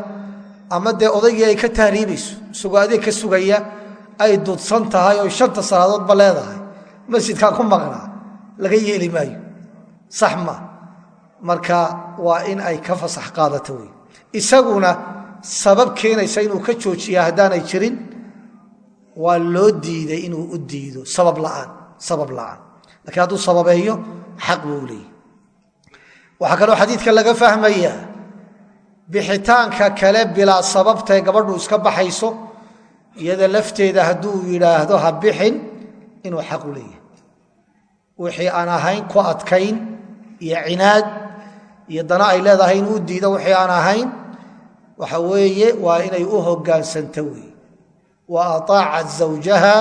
ama dee odaygii ay ka tahriibayso isagoo adeeg ka sugaya ay dudsan tahay oo shanta salaadoodba leedahay. Masjidkaa ku maqnaa laga yeeli maayo. Sax ma. Marka waa in ay ka fasax qaadato wey. Isaguna sabab keenaysa inuu ka joojiya haddaanay jirin waa loo diiday inuu u diido sabab la'aan lakiin hadduu sababeeyo xaq buu leeyahy waxaa kaloo xadiidka laga fahmayaa bixitaanka kale bilaa sababtae gabadhu iska baxayso iyada lafteeda hadduu yidhaahdo ha bixin inuu xaq u leeyahay. Wixii aan ahayn ku adkayn iyo cinaad iyo dana ay leedahay inuu diido wixii aan ahayn waxa weeye waa inay u hoggaansanto weeye wa ataacat zawjaha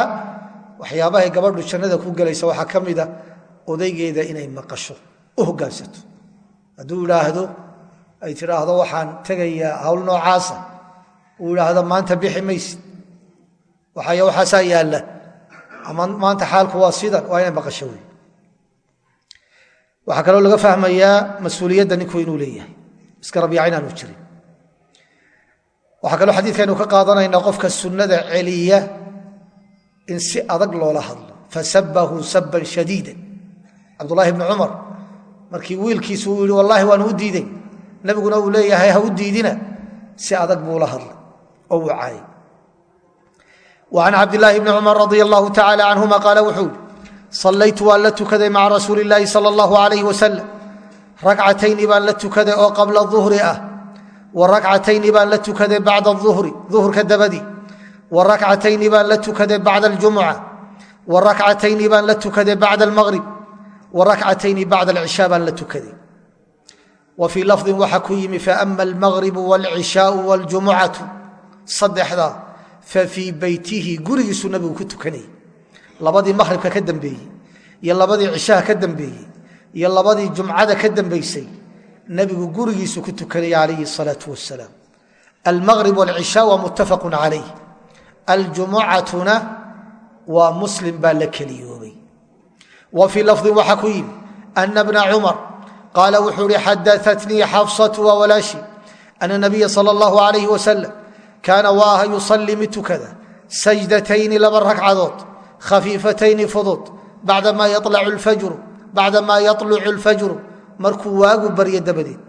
waxyaabahay gabadhu jannada ku gelaysa waxaa ka mida odaygeeda inay maqasho u hoggaansato hadduu idhaahdo ay tidhaahdo waxaan tegayaa hawl noocaasa. Uu idhaahdo maanta bixi maysid. Waxay waxaasaa yaalla. Ama maanta xaalku waa sidan waa inay maqasho wey waxaa kaloo laga fahmayaa mas'uuliyadda ninku inuu leeyahay. Iska rabiica inaanu jirin. Waxaa kaloo xadiidkaynu ka qaadanaynaa qofka sunnada celiya in si adag loola hadlo. Fasabahu saban shadiida cabdulahi bni cumar markii wiilkiisu uu yihi wallaahi waan u diiday. Nabiguna uu leeyahay ha u diidina. Si adag buu la hadlay oo uu caayay. Wa can cabdilaahi bni cumar radia allahu tacala canhuma qaala wuxuu yihi sallaytu waan la tukaday maca rasuuli illaahi sala allahu alayh wasalam ragcatayni baan la tukaday oo qabla duhri ah. Wa rakcatayni baan la tukaday bacda uhri duhurka dabadii wa wa rakcatayni bacda alcishaa baan la tukaday wa fii lafdin waxaa ku yimi faama almaqribu waalcishaau waljumucatu saddexdaa fa fii beytihi gurigiisuu nabigu ku tukanayay labadii maqhribka ka dambeeyey iyo labadii cishaha ka dambeeyey iyo labadii jumcada ka dambaysay nabigu gurigiisu ku tukanaya calayhi salaau wasalaam almaqrib walcishaa waa muttafaqun calayh aljumucatuna waa muslim baa la keliyoobay wa fii lafdin waxaa ku yimi ana bna cumar qaala wuxuu ihi xadaatnii xafsatu waa walaashi ana nabiya sal allahu alayh wasalam kaana waaha yusalii mid tukada sajdatayni laba ragcadood khafiifatayni fudud bacdamaa yalucu lfajru markuu waagu baryo dabadeed.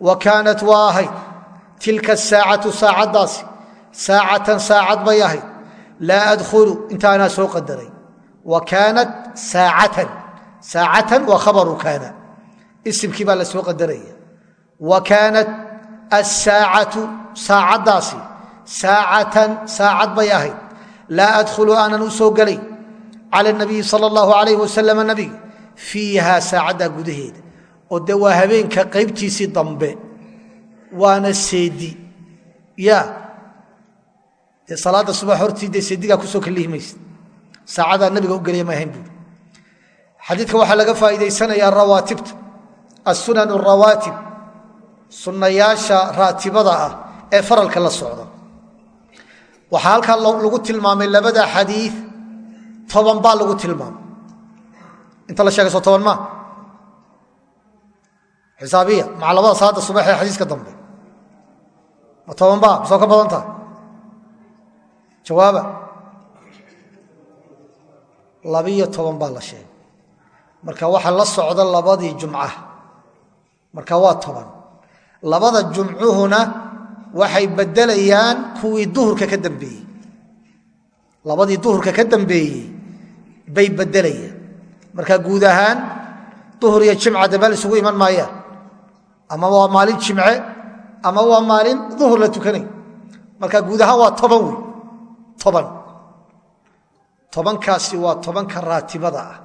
Wa kaanat waa ahayd tilka saacatu saacaddaasi saacatan saacad bay ahayd laa adkhulu intaanaa soo qadaray kaanat saacatan saacatan waa khabaru kaana isimkii baa la soo qadaraya wa kaanat asaacatu saacaddaasi saacatan saacad bay ahayd laa adkhulu aanan u soo gelay cala nabiyi sal allahu alayh wasalam nabiga fiiha saacaddaa gudaheeda oo de waa habeenka qaybtiisii dambe waana seedi ya dee salaadda subax hortii dee seedigaa ku soo kalihi maysa saacadaa nabiga u gelaya ma ahayn buuri xadiidka waxaa laga faa'iidaysanayaa rawaatibta assunan rawaatib sunnayaasha raatibada ah ee faralka la socda waxaa halkaa lagu tilmaamay labada xadiid toban baa lagu tilmaamay. Inta la sheegay soo toban maa xisaabiya maca labada salaada subax ee xadiiska dambe. Ma toban baa masoo ka badan taha jawaaba labiyo toban baa la sheegay. Marka waxa la socda labadii jumca. Marka waa toban. Labada jumcuhuna waxay bedelayaan kuwii duhurka ka dambeeyey. Labadii duhurka ka dambeeyey bay bedelayaan marka guud ahaan duhur iyo jimca meel isugu iman maayaan. Ama waa maalin jimce ama waa maalin duhur la tukanay. Marka guud ahaan waa toban wey. Toban tobankaasi waa tobanka raatibada ah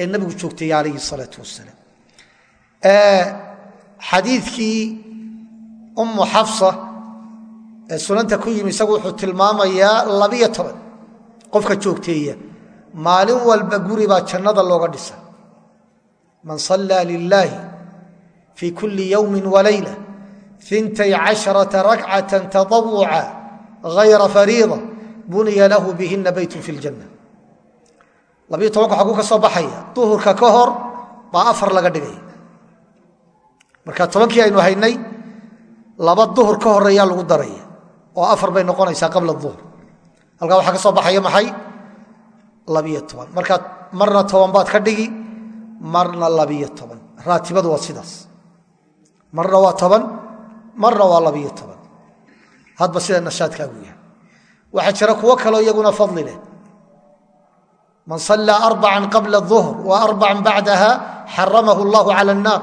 ee nabigu joogtay alayhi salaau wasalaam xadiikii ummu xafsa ee sunanta ku yimi isagu wuxuu tilmaamayaa labiyo toban qofka joogteeya maalin walba guri baa jannada looga dhisa. Man sallaa lilaahi fii kulli yowmi walayla intay casharata rakcata taطawuca hayra fariida buniya lahu bihina beytu fi ljanna labiyo tobanka xaguu ka soo baxaya. Duhurka ka hor baa afar laga dhigaya marka tobankii aynu haynay laba duhur ka horeeyaa lagu daraya oo afar bay noqonaysaa qabla duhur. Halkaa waxaa ka soo baxaya maxay? Labiyo toban. Markaa marna toban baad ka dhigi marna labiyo toban. Raatibadu waa sidaas. Marna waa toban marna waa labiyo toban. Hadba sida nashaadkaagu yahay. Waxaa jira kuwo kaloo iyaguna fadli leh man sallaa arbacan qabla duhr wa arbacan bacdaha xaramahu allahu cala annaar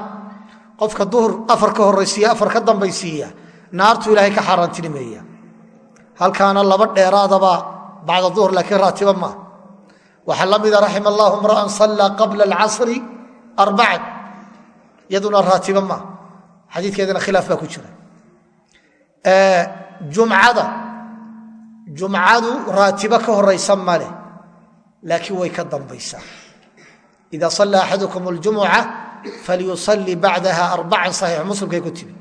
qofka duhur afar ka horaysiiya afar ka dambaysiiya naartuu ilaahay ka xaaraantinimeeya. Halkaana laba dheeraadabaa bacda duhr laakiin raatiba maaha waxaa la mida raxima allahu mra'an sallaa qabla alcasri arbacan iyaduna raatiba maaha xadiikeedana khilaaf baa ku jira. Jumcada jumcadu laakiin way ka dambaysaa. Ida sallaa axadukum اljumuca falyusalii bacdaha arbacan saxiix muslimkay ku timi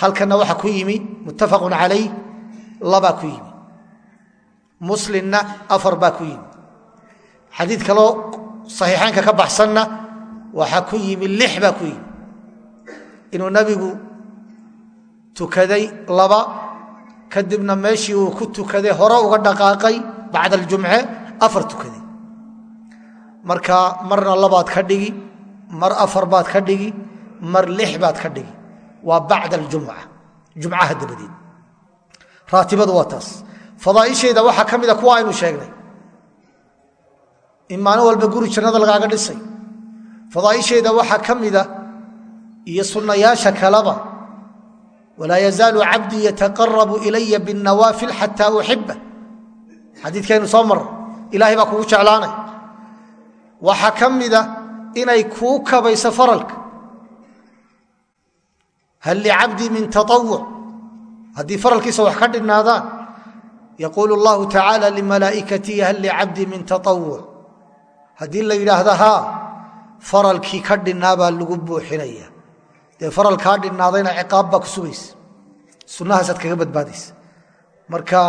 halkanna waxa ku yimi muttafaqun calayh labaa ku yimi. Muslimna afar baa ku yimi. Xadiid kaloo saxiixaynka ka baxsanna waxaa ku yimi lix baa ku yimi. Inuu nabigu tukaday laba kadibna meeshii uu ku tukaday hore uga dhaqaaqay bacda aljumce afar tukaday marka marna labaad ka dhigi mar afar baad ka dhigi mar lix baad ka dhigi. Waa bacda aljumca jumcaha dabadeed. Raatibadu waa taas. Fadaaisheeda waxaa ka mida kuwa aynu sheegnay. In maalin walba guri jannada lagaaga dhisay. Fadaaisheeda waxaa ka mida iyo sunnayaasha kaleba walaa yazaalu cabdii yataqarabu ilaya bاnawaafil xata uxiba xadiikaynu soo marra ilahay baa kugu jeclaanay. Waxaa ka mida inay kuu kabayso faralka. Hal licabdii min taawuc haddii faralkiisa wax ka dhinaadaan yaquulu llahu tacaala limalaa'ikatii hal licabdii min taawuc haddii la yidhaahda haa faralkii ka dhinaa baa lagu buuxinaya. Dee faralkaa dhinaadayna ciqaab baa ku sugaysa sunnahaasaad kaga badbaadaysa. Marka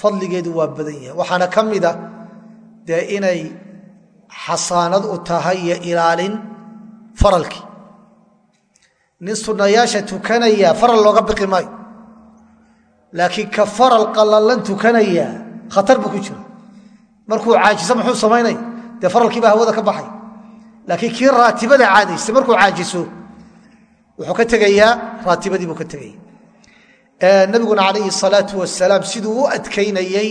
fadligeedu waa badan yahay. Waxaana ka mida dee inay xasaanad u tahay iyo ilaalin faralkii nin sunnayaasha tukanaya faral looga biqi maayo. Laakiin ka faral qallalan tukanaya khatar buu ku jira. Markuu caajiso muxuu samaynaya dee faralkiibaa hawada ka baxay. Laakiin kii raatibada caadaystay markuu caajiso wuxuu ka tegayaa raatibadii buu ka tegaya nabiguna calayhi salaau wasalaam siduu u adkaynayey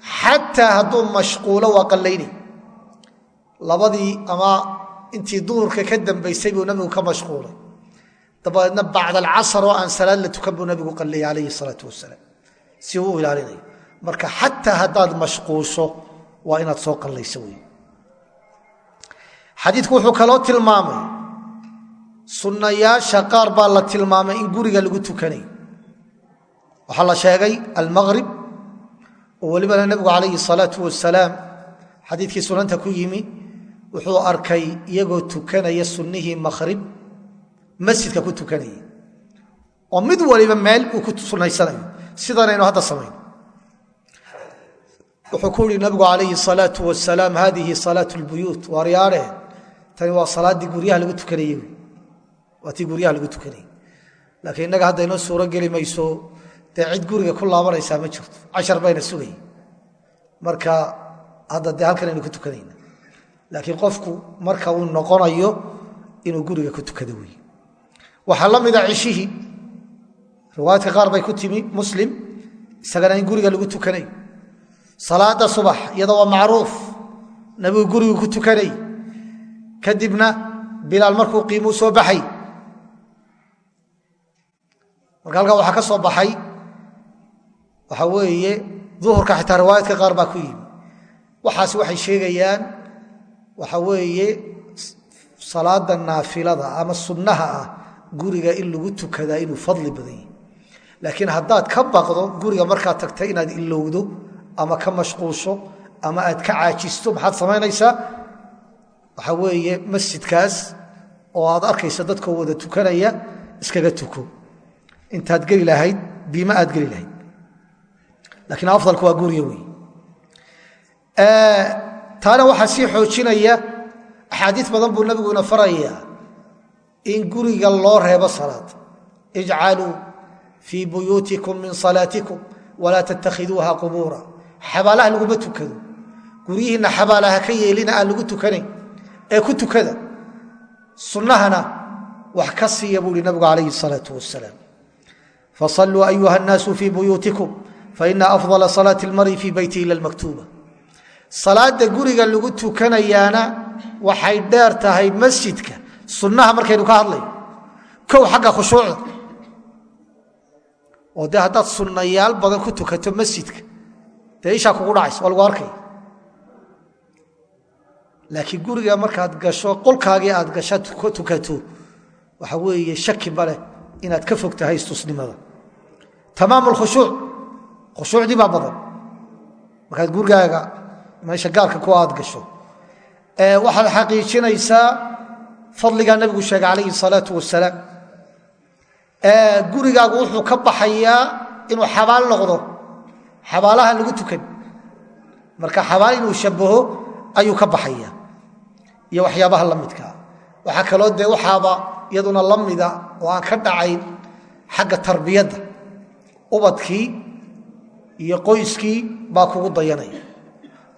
xataa hadduu mashquulo waa qallaynay labadii ama intii duhurka ka dambaysay buu nabigu ka mashquulay. Dabadeedna bacd alcasar oo aan salaad la tukan buu nabigu qallayay calayhi salaau wasalaam si uu u ilaalinayo. Marka xataa haddaad mashquusho waa inaad soo qallayso wey xadiidku wuxuu kaloo tilmaamay sunnayaasha qaar baa la tilmaamay in guriga lagu tukanay. Waxaa la sheegay almaqrib oo welibana nebigu calayhi salaau wasalaam xadiidkii sunanta ku yimi wuxuu arkay iyagoo tukanaya sunnihii makhrib masjidka ku tukanaya oo mid waliba meel uu ku sunaysanayo sidanaynu hadda samayn. Wuxuu ku yihi nabigu calayhi salaau wasalaam hadihi salaat lbuyuut waaryaare tani waa salaaddii guryaha lagu tukanayey waa tii guryaha lagu tukanayey laakiin innaga hadda inoo suuro geli mayso dee cid guriga ku laabanaysaa ma jirto. Cashar bayna sugay. Marka hadda dee halkan aynu ku tukanayna laakiin qofku marka uu noqonayo inuu guriga ku tukado wey waxaa la mida cishihii riwaayadka qaar bay ku timi muslim. Isagana in guriga lagu tukanay. Salaada subax iyada waa macruuf. Nabigu gurigu ku tukanay. Kadibna bilaal markuu qiimuu soo baxay. Marka halkaa waxaa ka soo baxay waxaa weeye duhurka xitaa riwaayadka qaar baa ku yimi. Waxaas waxay sheegayaan waxa weeye salaada naafilada ama sunnaha ah guriga in lagu tukadaa inuu fadli badan yahi laakiin haddaad ka baqdo guriga markaad tagtay inaad ilowdo ama ka mashquusho ama aad ka caajisto maxaad samaynaysaa? Waxa weeye masjidkaas oo aad arkaysa dadkoo wada tukanaya iskaga tuko. Intaad geli lahayd biima aad geli lahayd laakiin afdalku waa guriga wey taana waxaa sii xoojinaya axaadiis badan buu nabiguna farayaa in guriga loo reebo salaad. Ijcaluu fii buyuutikum min salaatikum walaa tattakhiduuha qubuura. Xabaalaha laguma tukado. Guryihiinna xabaalaha ka yeelina aan lagu tukanayn ee ku tukada. Sunnahana wax ka siiya buu ihi nabigu calayhi salaau wasalaam fasaluu ayuha nnaasu fii buyuutikum faina afضala salaati اlmari fii beyti ila maktuuba salaada guriga lagu tukanayaana waxay dheer tahay masjidka. Sunnaha markaynu ka hadlayno kow xagga khushuucda. Oo dee haddaad sunnayaal badan ku tukato masjidka dee ishaa kugu dhacaysa waa lagu arkaya laakiin guriga markaad gasho qolkaagii aad gasha tukato waxa weeye shaki maleh inaad ka fog tahay istusnimada tamaam khushuucdii baa badan. Markaad gurigaaga meesha gaarka ku aad gasho. Waxaad xaqiijinaysaa fadligaa nabigu sheegay calayhi salaau wasalaam gurigaagu wuxuu ka baxayaa inuu xabaal noqdo. Xabaalaha lagu tukan. Marka xabaal inuu shabaho ayuu ka baxaya iyo waxyaabaha la midkaa waxaa kaloo dee waxaaba iyaduna la mida oo aan ka dhacayn xagga tarbiyadda. Ubadkii iyo qoyskii baa kugu dayanaya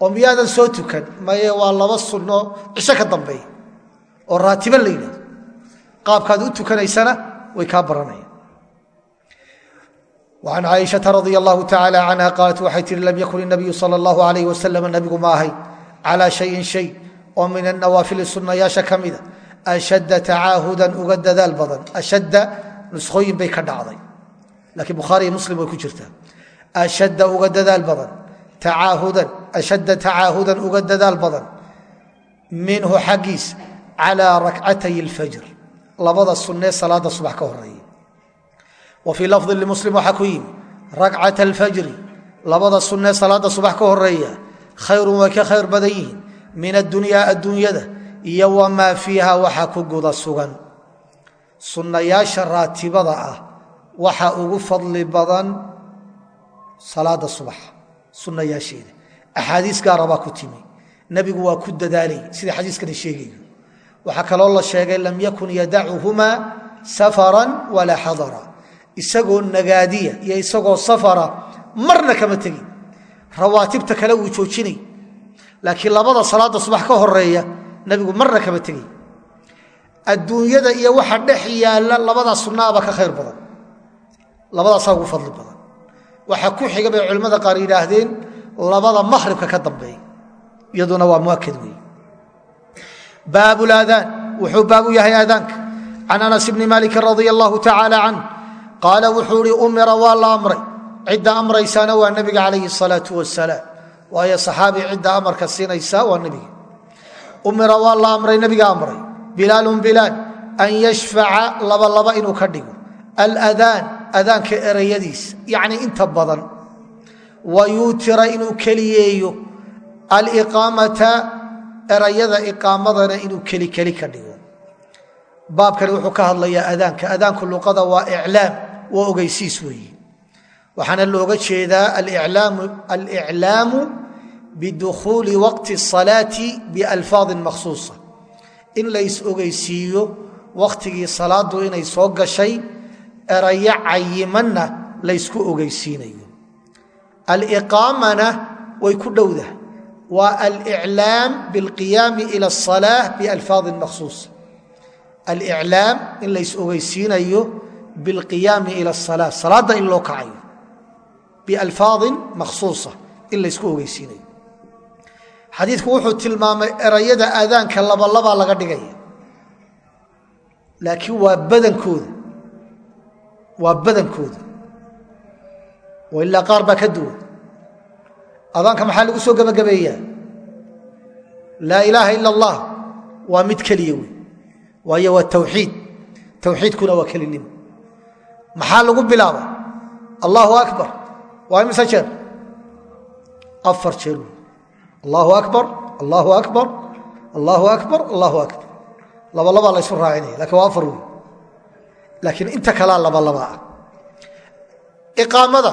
oo miyaadan soo tukan maye waa laba sunno cisho ka dambeeya oo raatiba la yidhahdo. Qaabkaad u tukanaysana way kaa baranayaan. An caaishaa radi allahu tacaala canha qaalat waxay tihi lam yakun inabiyu sal allahu alayh wasalam nabigu ma ahay calaa shayin shay oo min anawaafili sunnayaasha ka mida ashadda tacaahudan uga dadaal badan ashadda nuskhooyin bay ka dhacday. Jirtaa ashadda uga dadaal badan tacaahudan ashadda tacaahudan uga dadaal badan minhu xaggiisa calaa rakcatay اlfajr labada sunnee salaada subax ka horreeya wa fii lafdi limuslim waxaa ku yimi rakcata alfajri labada sunnee salaada subax ka horreeya khayrun way ka khayr badan yihiin min addunyaa adduunyada iyo wamaa fiiha waxa ku guda sugan sunnayaasha raatibada ah waxa ugu fadli badan salaada subax sunnayaasheeda. Axaadiis gaara baa ku timi nebigu waa ku dadaalay sida xadiiskani sheegayo. Waxaa kaloo la sheegay lam yakun yadacuhumaa safaran walaa xadara isagoo nagaadiya iyo isagoo safara marna kama tegin. Rawaatibta kale wuu joojinay. Laakiin labada salaada subax ka horreeya nebigu marna kama tegay adduunyada iyo waxa dhex yaalla labadaa sunnaaba ka khayr badan. Labadaasaa ugu fadli badan waxaa ku xiga bay culimmada qaar yidhaahdeen labada mahribka ka dambeeya iyaduna waa muakad wey baab aadaan wuxuu baab u yahay aadaanka. Can anas bni maalikin radia allahu tacaala canh qaala wuxuu ihi umira waa la amray. Cidda amraysaana waa nebiga calayhi salaau wasalaam waayo saxaabi cidda amarka siinaysaa waa nebiga. Umira waa la amray nebiga amray. Bilaalun bilaal an yashfaca laba laba inuu ka dhigo. Aladaan adaanka erayadiisa yacnii inta badan wa yuutira inuu keliyeeyo aliqaamata erayada iqaamadana inuu keli keli ka dhigo. Baabkani wuxuu ka hadlayaa adaanka. Adaanku luqada waa iclaam waa ogeysiis weeye waxaana looga jeedaa aliclaamu bidukhuuli waqti salaati bialfaadin makhsuusa. In lays ogeysiiyo wakhtigii salaadu inay soo gashay erayo cayimanna laysku ogeysiinayo. Aliqaamana way ku dhowdahay waa aliclaam bilqiyaami ila asalaah bialfaadin makhsuusa aliclaam in lays ogeysiinayo bilqiyaami ila asala salaadda in loo kacayo. Bialfaadin makhsuusa in laysku ogeysiinayo. Xadiidku wuxuu tilmaamay erayada aadaanka labalabaa laga dhigaya laakiin waa badankooda waa badankooda. Oo ilaa qaar baa ka duwan. Adaanka maxaa lagu soo gebagabeeyaa laa ilaaha ila allah. Waa mid keliya wey waayo waa tawxiid. Tawxiidkuna waa kelinimo. Maxaa lagu bilaaba allahu akbar. Waa imise jeer? Afar jeer wey allahu akbar allahu akbar allahu akbar allahu akbar. Laba labaa laysu raacinaya laakiin waa afar wey laakiin inta kalaa laba laba. Ah iqaamada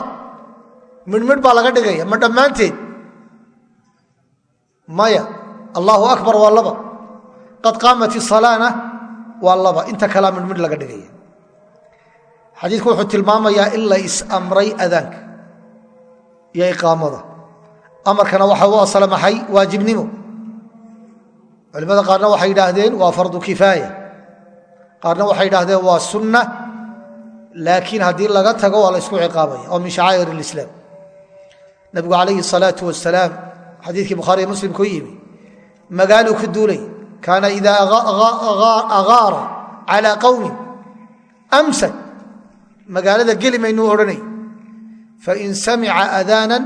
midhmidh baa laga dhigaya ma dhammaanteed? Maya allahu akbar waa laba. Qad qaamat isalaana waa laba inta kalaa midhmidh laga dhigaya. Xadiidku wuxuu tilmaamayaa in la is-amray adaanka iyo iqaamada. Amarkana waxa u maxay waajibnimo. Culimada qaarna waxay yidhaahdeen waa fardu kifaaya qaarna waxay yidhahdeen waa sunna laakiin haddii laga tago waa la ysku ciqaabaya oo min shacaa'ir اlislaam nabigu calayhi الsalaau wasalaam xadiidkii bukhaariy muslim ku yimi magaaluu ku duulay kaana ida agaara calى qowmin amsak magaalada geli maynuu odhanay fain samica adaanan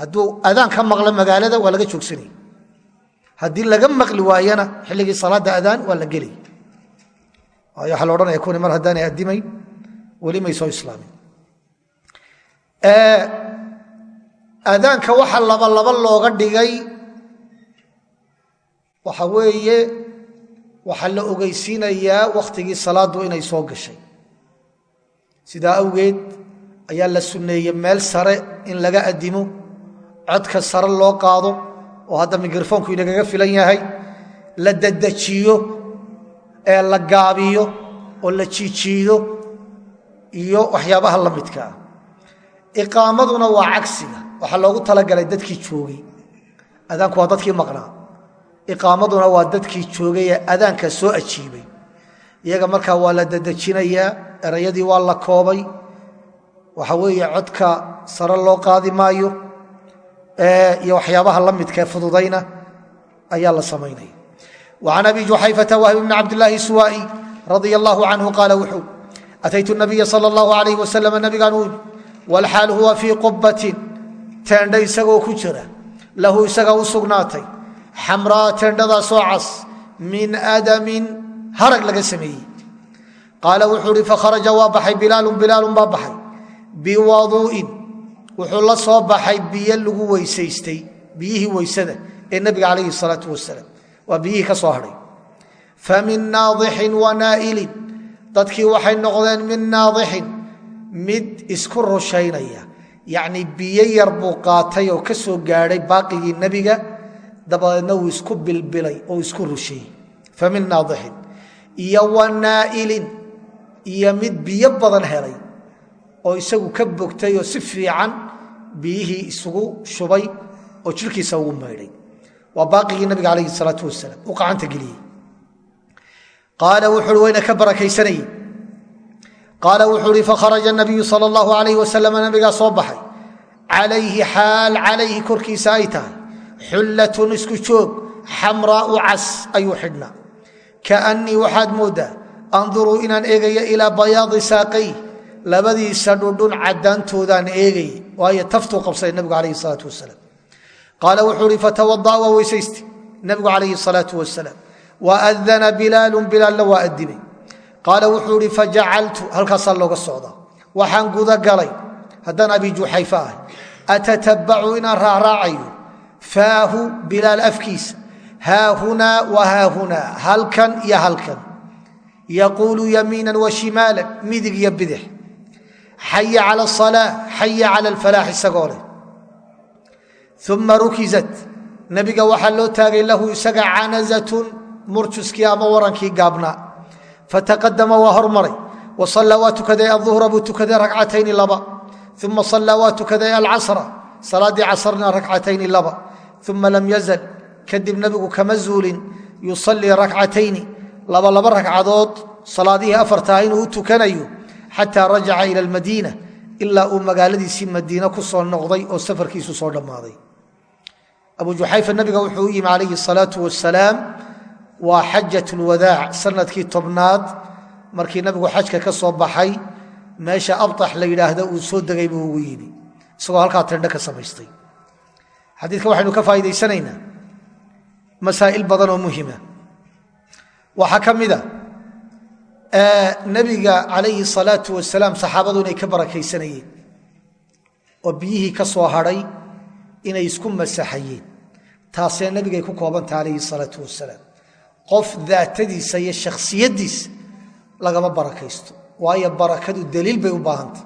hadduu adaan ka maqlo magaalada waa laga joogsanay haddii laga maqli waayana xilligii salaadda adaan waa la gelay waxaa la odhanaya kuni mar haddaanay addimayn weli may soo islaamin. Aadaanka waxa labalaba looga dhigay waxa weeye waxaa la ogeysiinayaa wakhtigii salaaddu inay soo gashay. Sidaa awgeed ayaa la sunneeyey meel sare in laga addimo codka sare loo qaado oo hadda mikrofoonku inagaga filan yahay la dedejiyo ee la gaabiyo oo la jiijiido iyo waxyaabaha la midka. Ah iqaamaduna waa cagsiga. Waxaa loogu talagalay dadkii joogay. Adaanku waa dadkii maqnaa. Iqaamaduna waa dadkii joogay ee adaanka soo ajiibay. Iyaga markaa waa la dedejinayaa erayadii waa la koobay. Waxa weeye codka sare loo qaadi maayo iyo waxyaabaha la midkae fududayna ayaa la samaynaya وعن أبي جحيفة وهب بن عبد الله السوائي رضي الله عنه قال وxuu أتyت النبي صلى الله عليه وسلم نبgaan u والxاal huwa fيi qubة teendha isagoo ku jira lahu isaga u sugnaatay xamraa teendhadaasoo cas min adamin harag laga sameeyey qaala wuxuu hi fakharaja waa baxay bilaalu bilaalu baa baxay biwaduu'in wuxuu la soo baxay biyo lagu weysaystay biyihii weysada ee nebiga calayhi الsalaaةu wasalaam waa biyihii ka soo hadhay. Famin naadixin wa naa'ilin. Dadkii waxay noqdeen min naadixin. Mid isku rushaynaya. Yacnii biyo yar buu qaatay oo ka soo gaadhay baaqigii nebiga. Dabadeedna wuu isku bilbilay oo isku rusheeyey famin naadixin. Iyo wa naa'ilin. Iyo mid biyo badan helay oo isagu ka bogtay oo si fiican biyihii isugu shubay oo jirhkiisa ugu maydhay waa baaqigii nabiga calayhi salaatu wasalaam. Uu qacanta geliyey. Qaala wuxuu uhi wayna ka barakaysanayey qaala wuxuu uhi fakharaja nabiyu sala allahu alayh wasalam nabigaa soo baxay. Calayhi xaal calayhi korkiisa ay tahay. Xullatun isku joog xamraau cas ayuu xidhnaa. Kaannii waxaad mooddaa anduruu inaan eegayo ilaa bayaadi saaqay. Labadiisa dhudhun caddaantoodaan eegay. Waayo taftuu qabsaday nabigu calayhi salaatu wasalaam qaala wuxuu uhi fatawada'a waa weysayste nabigu calayhi salaau wasalaam waadana bilaalun bilaalna waa addimay qaala wuxuu ihi fajacaltu halkaasaa looga socdaa waxaan gudagalay haddaan abi juxayfa ahay atatabacu inaan raacraacayo faahu bilaal afkiisa haahunaa wa haahunaa halkan iyo halkan yaquulu yamiinan wa shimaalan midig iyo bidix xaya cala asalaa xaya cala alfalaax isagoo leh uma rukizat nebiga waxaa loo taagay lahu isaga canazatun murjuskii ama warankii gaabnaa fataqadama waa hormaray wa sallaa waa tukaday aduhra buu tukaday ragcatayni laba uma sallaa waa tukaday alcasra salaaddii casrna ragcatayni laba uma lam yazal kadib nebigu kama zuulin yusallii rakcatayni laba laba ragcadood salaadihii afartaha inuu u tukanayo xataa rajaca ila almadiina ilaa uu magaaladiisii madiine ku soo noqday oo safarkiisu soo dhammaaday abu juxayfa nabiga wuxuu u yimi calayhi salaau wasalaam waa xajat lwadaac sannadkii tobnaad markii nabigu xajka ka soo baxay meesha abtax la yidhaahdo uu soo degay buu ugu yimi. Isagoo halkaa tendho ka samaystay. Xadiidka waxaynu ka faa'iidaysanaynaa masaa'il badan oo muhima. Waxaa ka mida nebiga calayhi salaau wasalaam saxaabadu inay ka barakaysanayeen oo biyihii ka soo inay isku masaxayeen taasee nebigay ku koobantah calayhi salaau wasalaam qof daatadiisa iyo shakhsiyaddiisa lagama barakaysto waayo barakadu daliil bay u baahantay.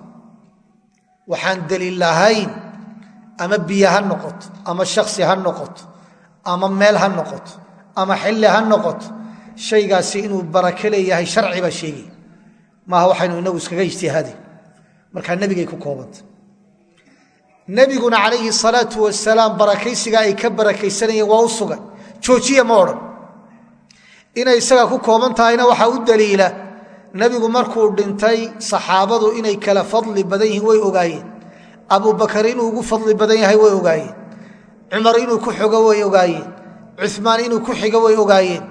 Waxaan daliil lahayn ama biyo ha noqoto ama shaksi ha noqoto ama meel ha noqoto ama xilli ha noqoto shaygaasi inuu barako leeyahay sharci baa sheegaya maaha waxaynu inagu iskaga ijtihaaday markaa nebigay ku koobantay nebiguna calayhi salaau wasalaam barakaysigaa ay ka barakaysanayeen waa u sugay. Joojiya ma odhan. Inay isaga ku kooban tahayna waxaa u daliila. Nebigu markuu dhintay saxaabadu inay kala fadli badan yihiin way ogaayeen. Abubakar inuu ugu fadli badan yahay way ogaayeen. Cumar inuu ku xogo way ogaayeen. Cumaan inuu ku xigo way ogaayeen.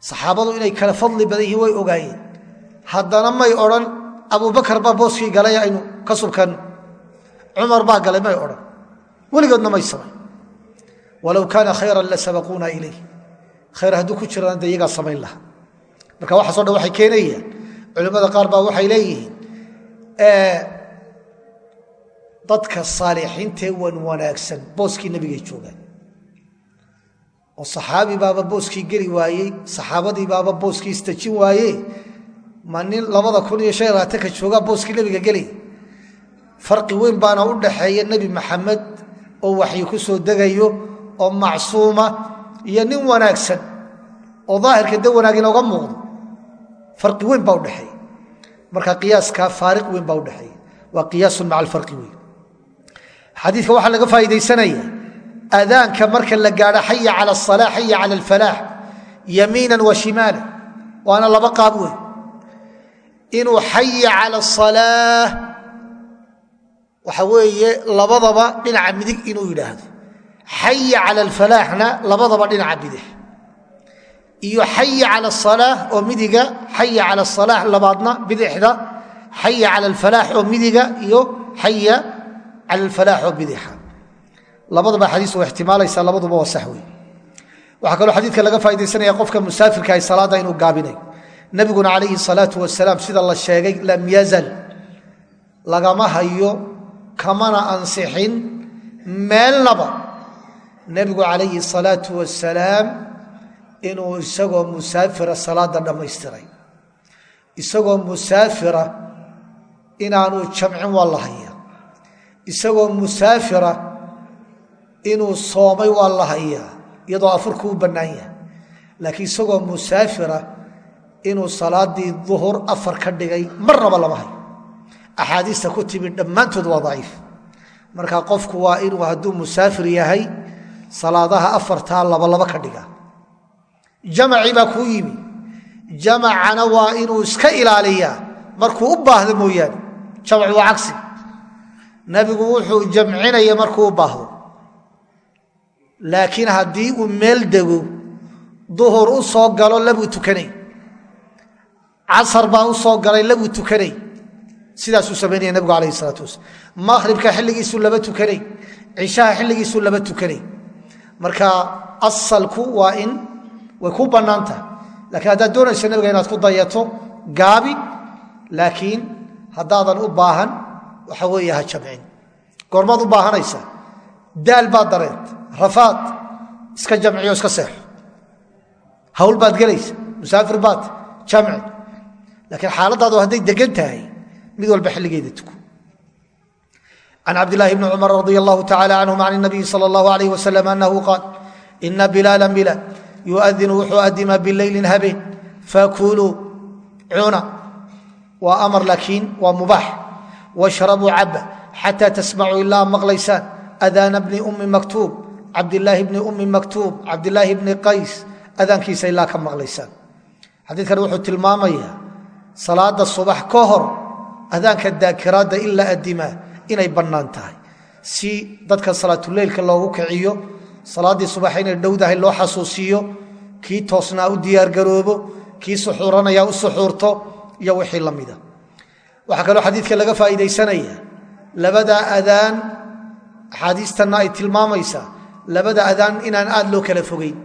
Saxaabadu inay kala fadli badan yihiin way ogaayeen. Haddana may odhan abubakar baa booskii galay aynu ka subkanno cumar baa galay may odhan. Weligoodna may samay. Walow kaana khayran la sabaquuna ilayh khayr hadduu ku jirana de iyagaa samayn lahaa. Marka waxaaso dhan waxay keenayaan culimmada qaar baa waxay leeyihiin dadka saalixiintee wan wanaagsan booskii nebigay joogaan. Oo saxaabi baaba booskii geli waayey saxaabadii baaba booskii istajin waaye ma nin labada kun iyo shan labaatanka joogaa booskii nebiga gelay farqi weyn baana u dhaxeeya nebi maxamed oo waxyi ku soo degayo oo macsuuma iyo nin wanaagsan oo daahirka de wanaag inooga muuqdo. Farqi weyn baa udhexeeya marka qiyaaska faariq weyn baa udhexeeya waa qiyaasun maca alfarqi weyn. Xadiidka waxaa laga faa'iidaysanaya adaanka marka la gaadho xaya cala asalaa xaya cala alfalaax yamiinan wa shimaala waana laba qaab weyn. Inuu xaya cala asalaa waxa weeye labadaba dhinaca midig inuu yidhaahdo. Xaya cala alfalaaxna labadaba dhinaca bidix. Iyo xaya cala asalaa oo midiga xaya cala asalaax labaadna bidixda xaya cala alfalaax oo midiga iyo xaya cala alfalaax oo bidixa. Labadaba xadiis waa ixtimaalaysaa labaduba waa sax waxaa kaloo xadiidka laga faa'idaysanaya qofka musaafirka ay salaadda inuu gaabinayo nebiguna calayhi salaatu wasalaam sida la sheegay lam yazal lagama hayo kamana ansixin meelnaba. Nebigu calayhi salaatu wasalaam inuu isagoo musaafira salaadda dhammaystiray. Isagoo musaafira inaanu jamcin waa la haya isagoo musaafira inuu soomay waa la hayaa iyadoo afurku u bannaan yahay. Laakiin isagoo musaafira inuu salaadii duhur afar ka dhigay marnaba lama hayo axaadiista ku timid dhammaantood waa daciif marka qofku waa inuu hadduu musaafir yahay salaadaha afartaa labalaba ka dhiga jamacii baa kuu yimi jamacana waa inuu iska ilaaliyaa markuu u baahdo mooyaane jamac waa cagsi nabigu wuxuu jamcinaya markuu u baahdo laakiin haddii uu meel dego duhur u soo galo labuu tukanay casar baa u soo galay labuu tukanay sidaasuu samaynaya nabigu calayh isalaatu wasalaam. Maqhribka xilligiisuu laba tukanay cishaha xilligiisuu laba tukanay. Marka asalku waa in way ku bannaan tahay haddaad doonayso nabiga inaad ku dayato gaabi laakiin haddaadan u baahan waxa weeye ha jamcin. Goormaad u baahanaysa daal baad dareed rafaad iska jamciyo iska seexo hawl baad gelaysa musaafir baad jamci laakiin xaaladaadu hadday degan tahay mid walba xilligeeda tuko. Can cabdilaahi bni cumar radi allahu tacala canhum can nabiyi sal allahu alayh wasalam anahu qaal ina bilaala bilaal yuadinu wuxuu adimaa bileylin habeen fakuluu cuna waa amar laakiin waa mubaax washrabuu caba xataa tasmacuu ilaa maqlaysaan adaana bni ummi maktuub cabdilaahi bni ummi maktuub cabdilaahi bni qays adaankiisa ilaa ka maqlaysaan. Xadiidkan wuxuu tilmaamayaa salaada subax ka hor adaanka daakiraadda in la adimaa inay bannaan tahay. Si dadka salaatuleylka loogu kiciyo salaaddii subax inay dhowdahay loo xasuusiiyo kii toosnaa u diyaargaroobo kii suxuuranaya u suxuurto iyo wixii la mida. Waxaa kaloo xadiidka laga faa'iidaysanaya labada adaan axaadiistanna ay tilmaamaysaa labada adaan inaan aad loo kala fogeyn.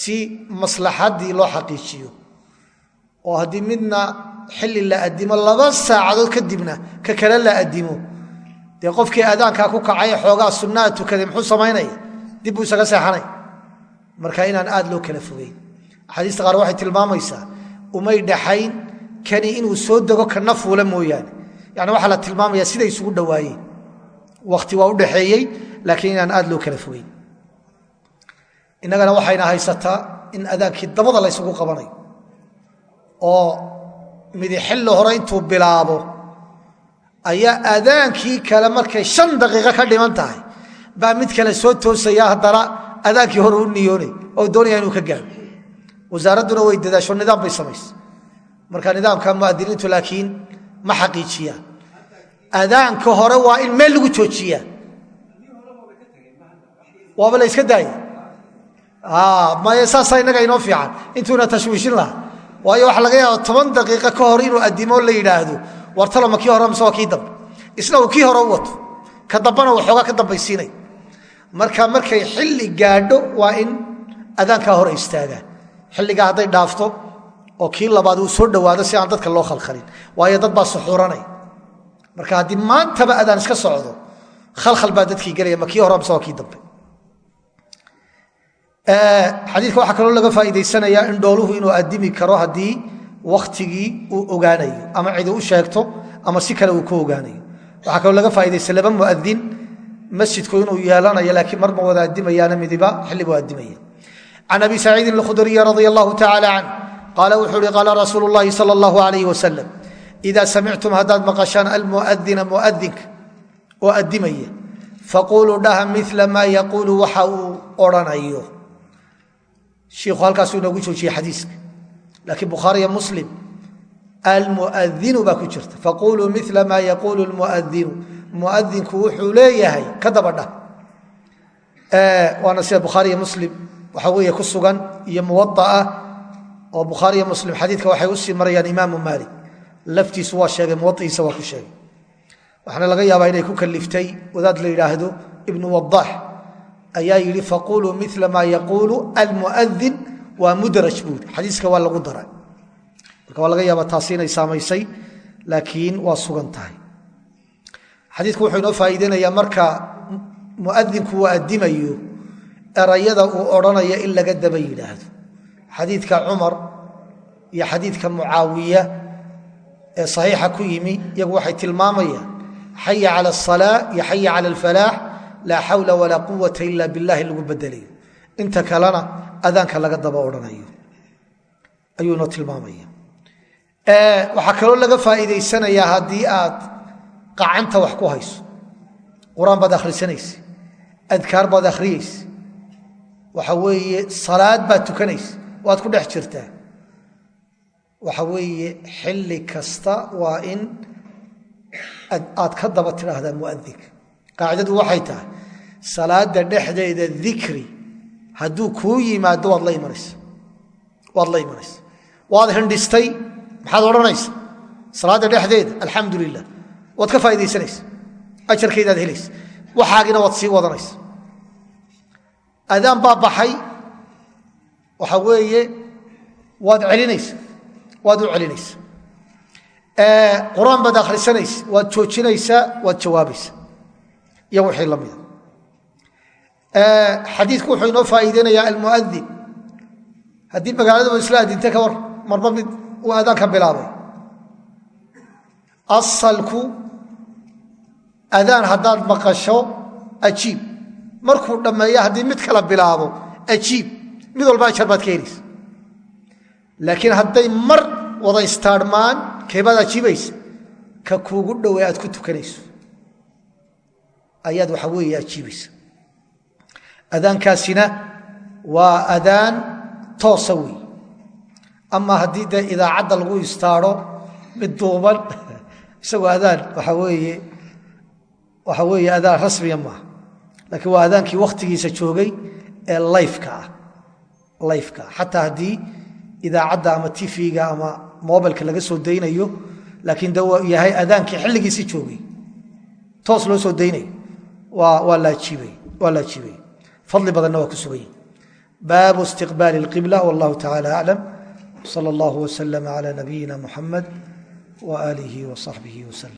Si maslaxaddii loo xaqiijiyo oo haddii midna xilli la adimo laba saacadood kadibna ka kale la adimo dee qofkii aadaankaa ku kacay xoogaa sunnaha tukaday muxuu samaynaya dib buu isaga seexanay. Marka inaan aad loo kala fogeyn. Axaadiista qaar waxay tilmaamaysaa umay dhaxayn kani inuu soo dego kana fuula mooyaane. Yani waxaa la tilmaamaya siday isugu dhowaayeen wakti waa u dhaxeeyey laakiin inaan aad loo kala fogeyn. Innagana waxayna haysataa in adaankii dabada laysugu qabanayo oo midi xilli hore intuu bilaabo ayaa adaankii kale markay shan daqiiqo ka dhiman tahay. Baa mid kale soo toosaya haddana adaankii hore u niyoonay oo doonaya inuu ka gaaro. Wasaaradduna way dadaasho nidaam bay samaysa. Marka nidaamka muadiniintu laakiin ma xaqiijiyaan. Adaanka hore waa in meel lagu joojiyaa. Waaba la yska daaya maya saasaa innaga inoo fiican. Intuuna tashwiishin lahaa waayo waxa laga yaaba toban daqiiqo ka hor inuu adimo la yidhaahdo wartalama kii hore mise waa kii dambe isna uu kii hore u wato. Ka dambana waxoogaa ka dambaysiinay. Marka markay xilli gaadho waa in adaankaa hore istaagaan. Xilligaa hadday dhaafto oo kii labaad uu soo dhowaado si aan dadka loo khalkhalin. Waayo dad baa suxuuranay. Marka haddii maantaba adaan iska socdo khalkhal baa dadkii gelaya ma kii hore mise waa kii dambe xadiidka waxaa kaloo laga faa'iidaysanayaa in dhooluhu inuu addimi karo haddii wakhtigii uu ogaanayo ama cidi u sheegto ama si kale uu ku ogaanayo. Waxaa kaloo laga faa'iidaysta laba muadin masjidku inuu yeelanayo laakiin mar ma wada addimayaana midiba xillibu addimaya. Can abi saciidin alkhudriyi radia allahu tacala canh qaala wuxuu uhi qaala rasuulu llahi sala allahu alayh wasalam idaa samictum haddaad maqashaan almuadina muadinka oo addimaya faquluu dhaha mila maa yaquulu waxa uu odhanayo shiikhu halkaasuu inoogu joojiyey xadiiska. Laakiin bukhaariyo muslim almuadinu baa ku jirta. Faquluu mila maa yaquulu lmuadinu muadinku wuxuu leeyahay ka dabadha waana sida bukhaariyo muslim waxa weeye ku sugan iyo muwaaa oo bukhaariyo muslim xadiidka waxay u sii marayaan imaamu maalik. Laftiisu waa sheegay muwaiisa waa ku sheegay. Waxaana laga yaabaa inay ku kaliftay wadaad la yidhaahdo ibnu wadaax ayaa yidhi faquluu mila maa yaquulu almuadin waa mudraj buuri xadiiska waa lagu daray. Marka waa laga yaaba taasi inay saamaysay laakiin waa sugan tahay. Xadiidku wuxuu inoo faa'iideynayaa marka muadinku uu addimayo erayada uu odhanaya in laga daba yidhaahdo. Xadiidka cumar iyo xadiidka mucaawiya ee saxiixa ku yimi iyagu waxay tilmaamayaan xaya cala asalaa iyo xaya cala alfalaax laa xawla walaa quwata ila billahi lagu bedelayo inta kalena adaanka laga daba odhanayo ayuu inoo tilmaamaya waxaa kaloo laga faa'iidaysanayaa haddii aad qacanta wax ku hayso qur'aan baad akhrisanaysa adkaar baad akhriyeysa waxa weeye salaad baad tukanaysa waad ku dhex jirtaa waxa weeye xilli kasta waa in aad ka daba tidhaahdaa muadinka qaacidadu waxay tahay salaada dhexdeeda dikri hadduu kuu yimaado waad la imanaysa. Waad la imanaysa. Waad hindhistay maxaad odhanaysa? Salaadda dhexdeeda alxamdu lilah waad ka faa'idaysanaysa ajarkaydaad helaysa. Waxaagina waad sii wadanaysa. Adaan baa baxay waxa weeye waad celinaysa. Waad u celinaysa. Qur'aan baad akhrisanaysa waad joojinaysaa waad jawaabaysa iyo wixii la mida xadiidku wuxuu inoo faa'iideynayaa almuadin haddii magaaladaba isla adinta ka war marba mid uu aadaanka bilaabay. Asalku adaan haddaad maqasho ajiib. Markuu dhammeeyo haddii mid kala bilaabo ajiib. Mid walba ajar baad ka helaysa laakiin hadday mar wada istaarhmaan keebaad ajiibaysa ka kuugu dhowey aad ku tukanayso ayaad waxa weeye ajiibaysa adaankaasina waa adaan toosa wey ama haddii dee idaacadda lagu istaaro mid duuban isagoo adaan waxa weeye waxa weeye adaan rasmiya maaha laakiin waa adaankii wakhtigiisa joogay ee layfka ah layfka ah. Xataa haddii idaacadda ama tifiga ama mobilka laga soo daynayo laakiin de yahay adaankii xilligiisi joogay. Toos loo soo daynayo waa la ajiibay waa la ajiibay fadli badanna waa ku sugay baabu istiqbaali اlqibla wallahu tacala aclam sal اllah wslm cla nabiyina muxamed waaalihi wصaxbihi wslm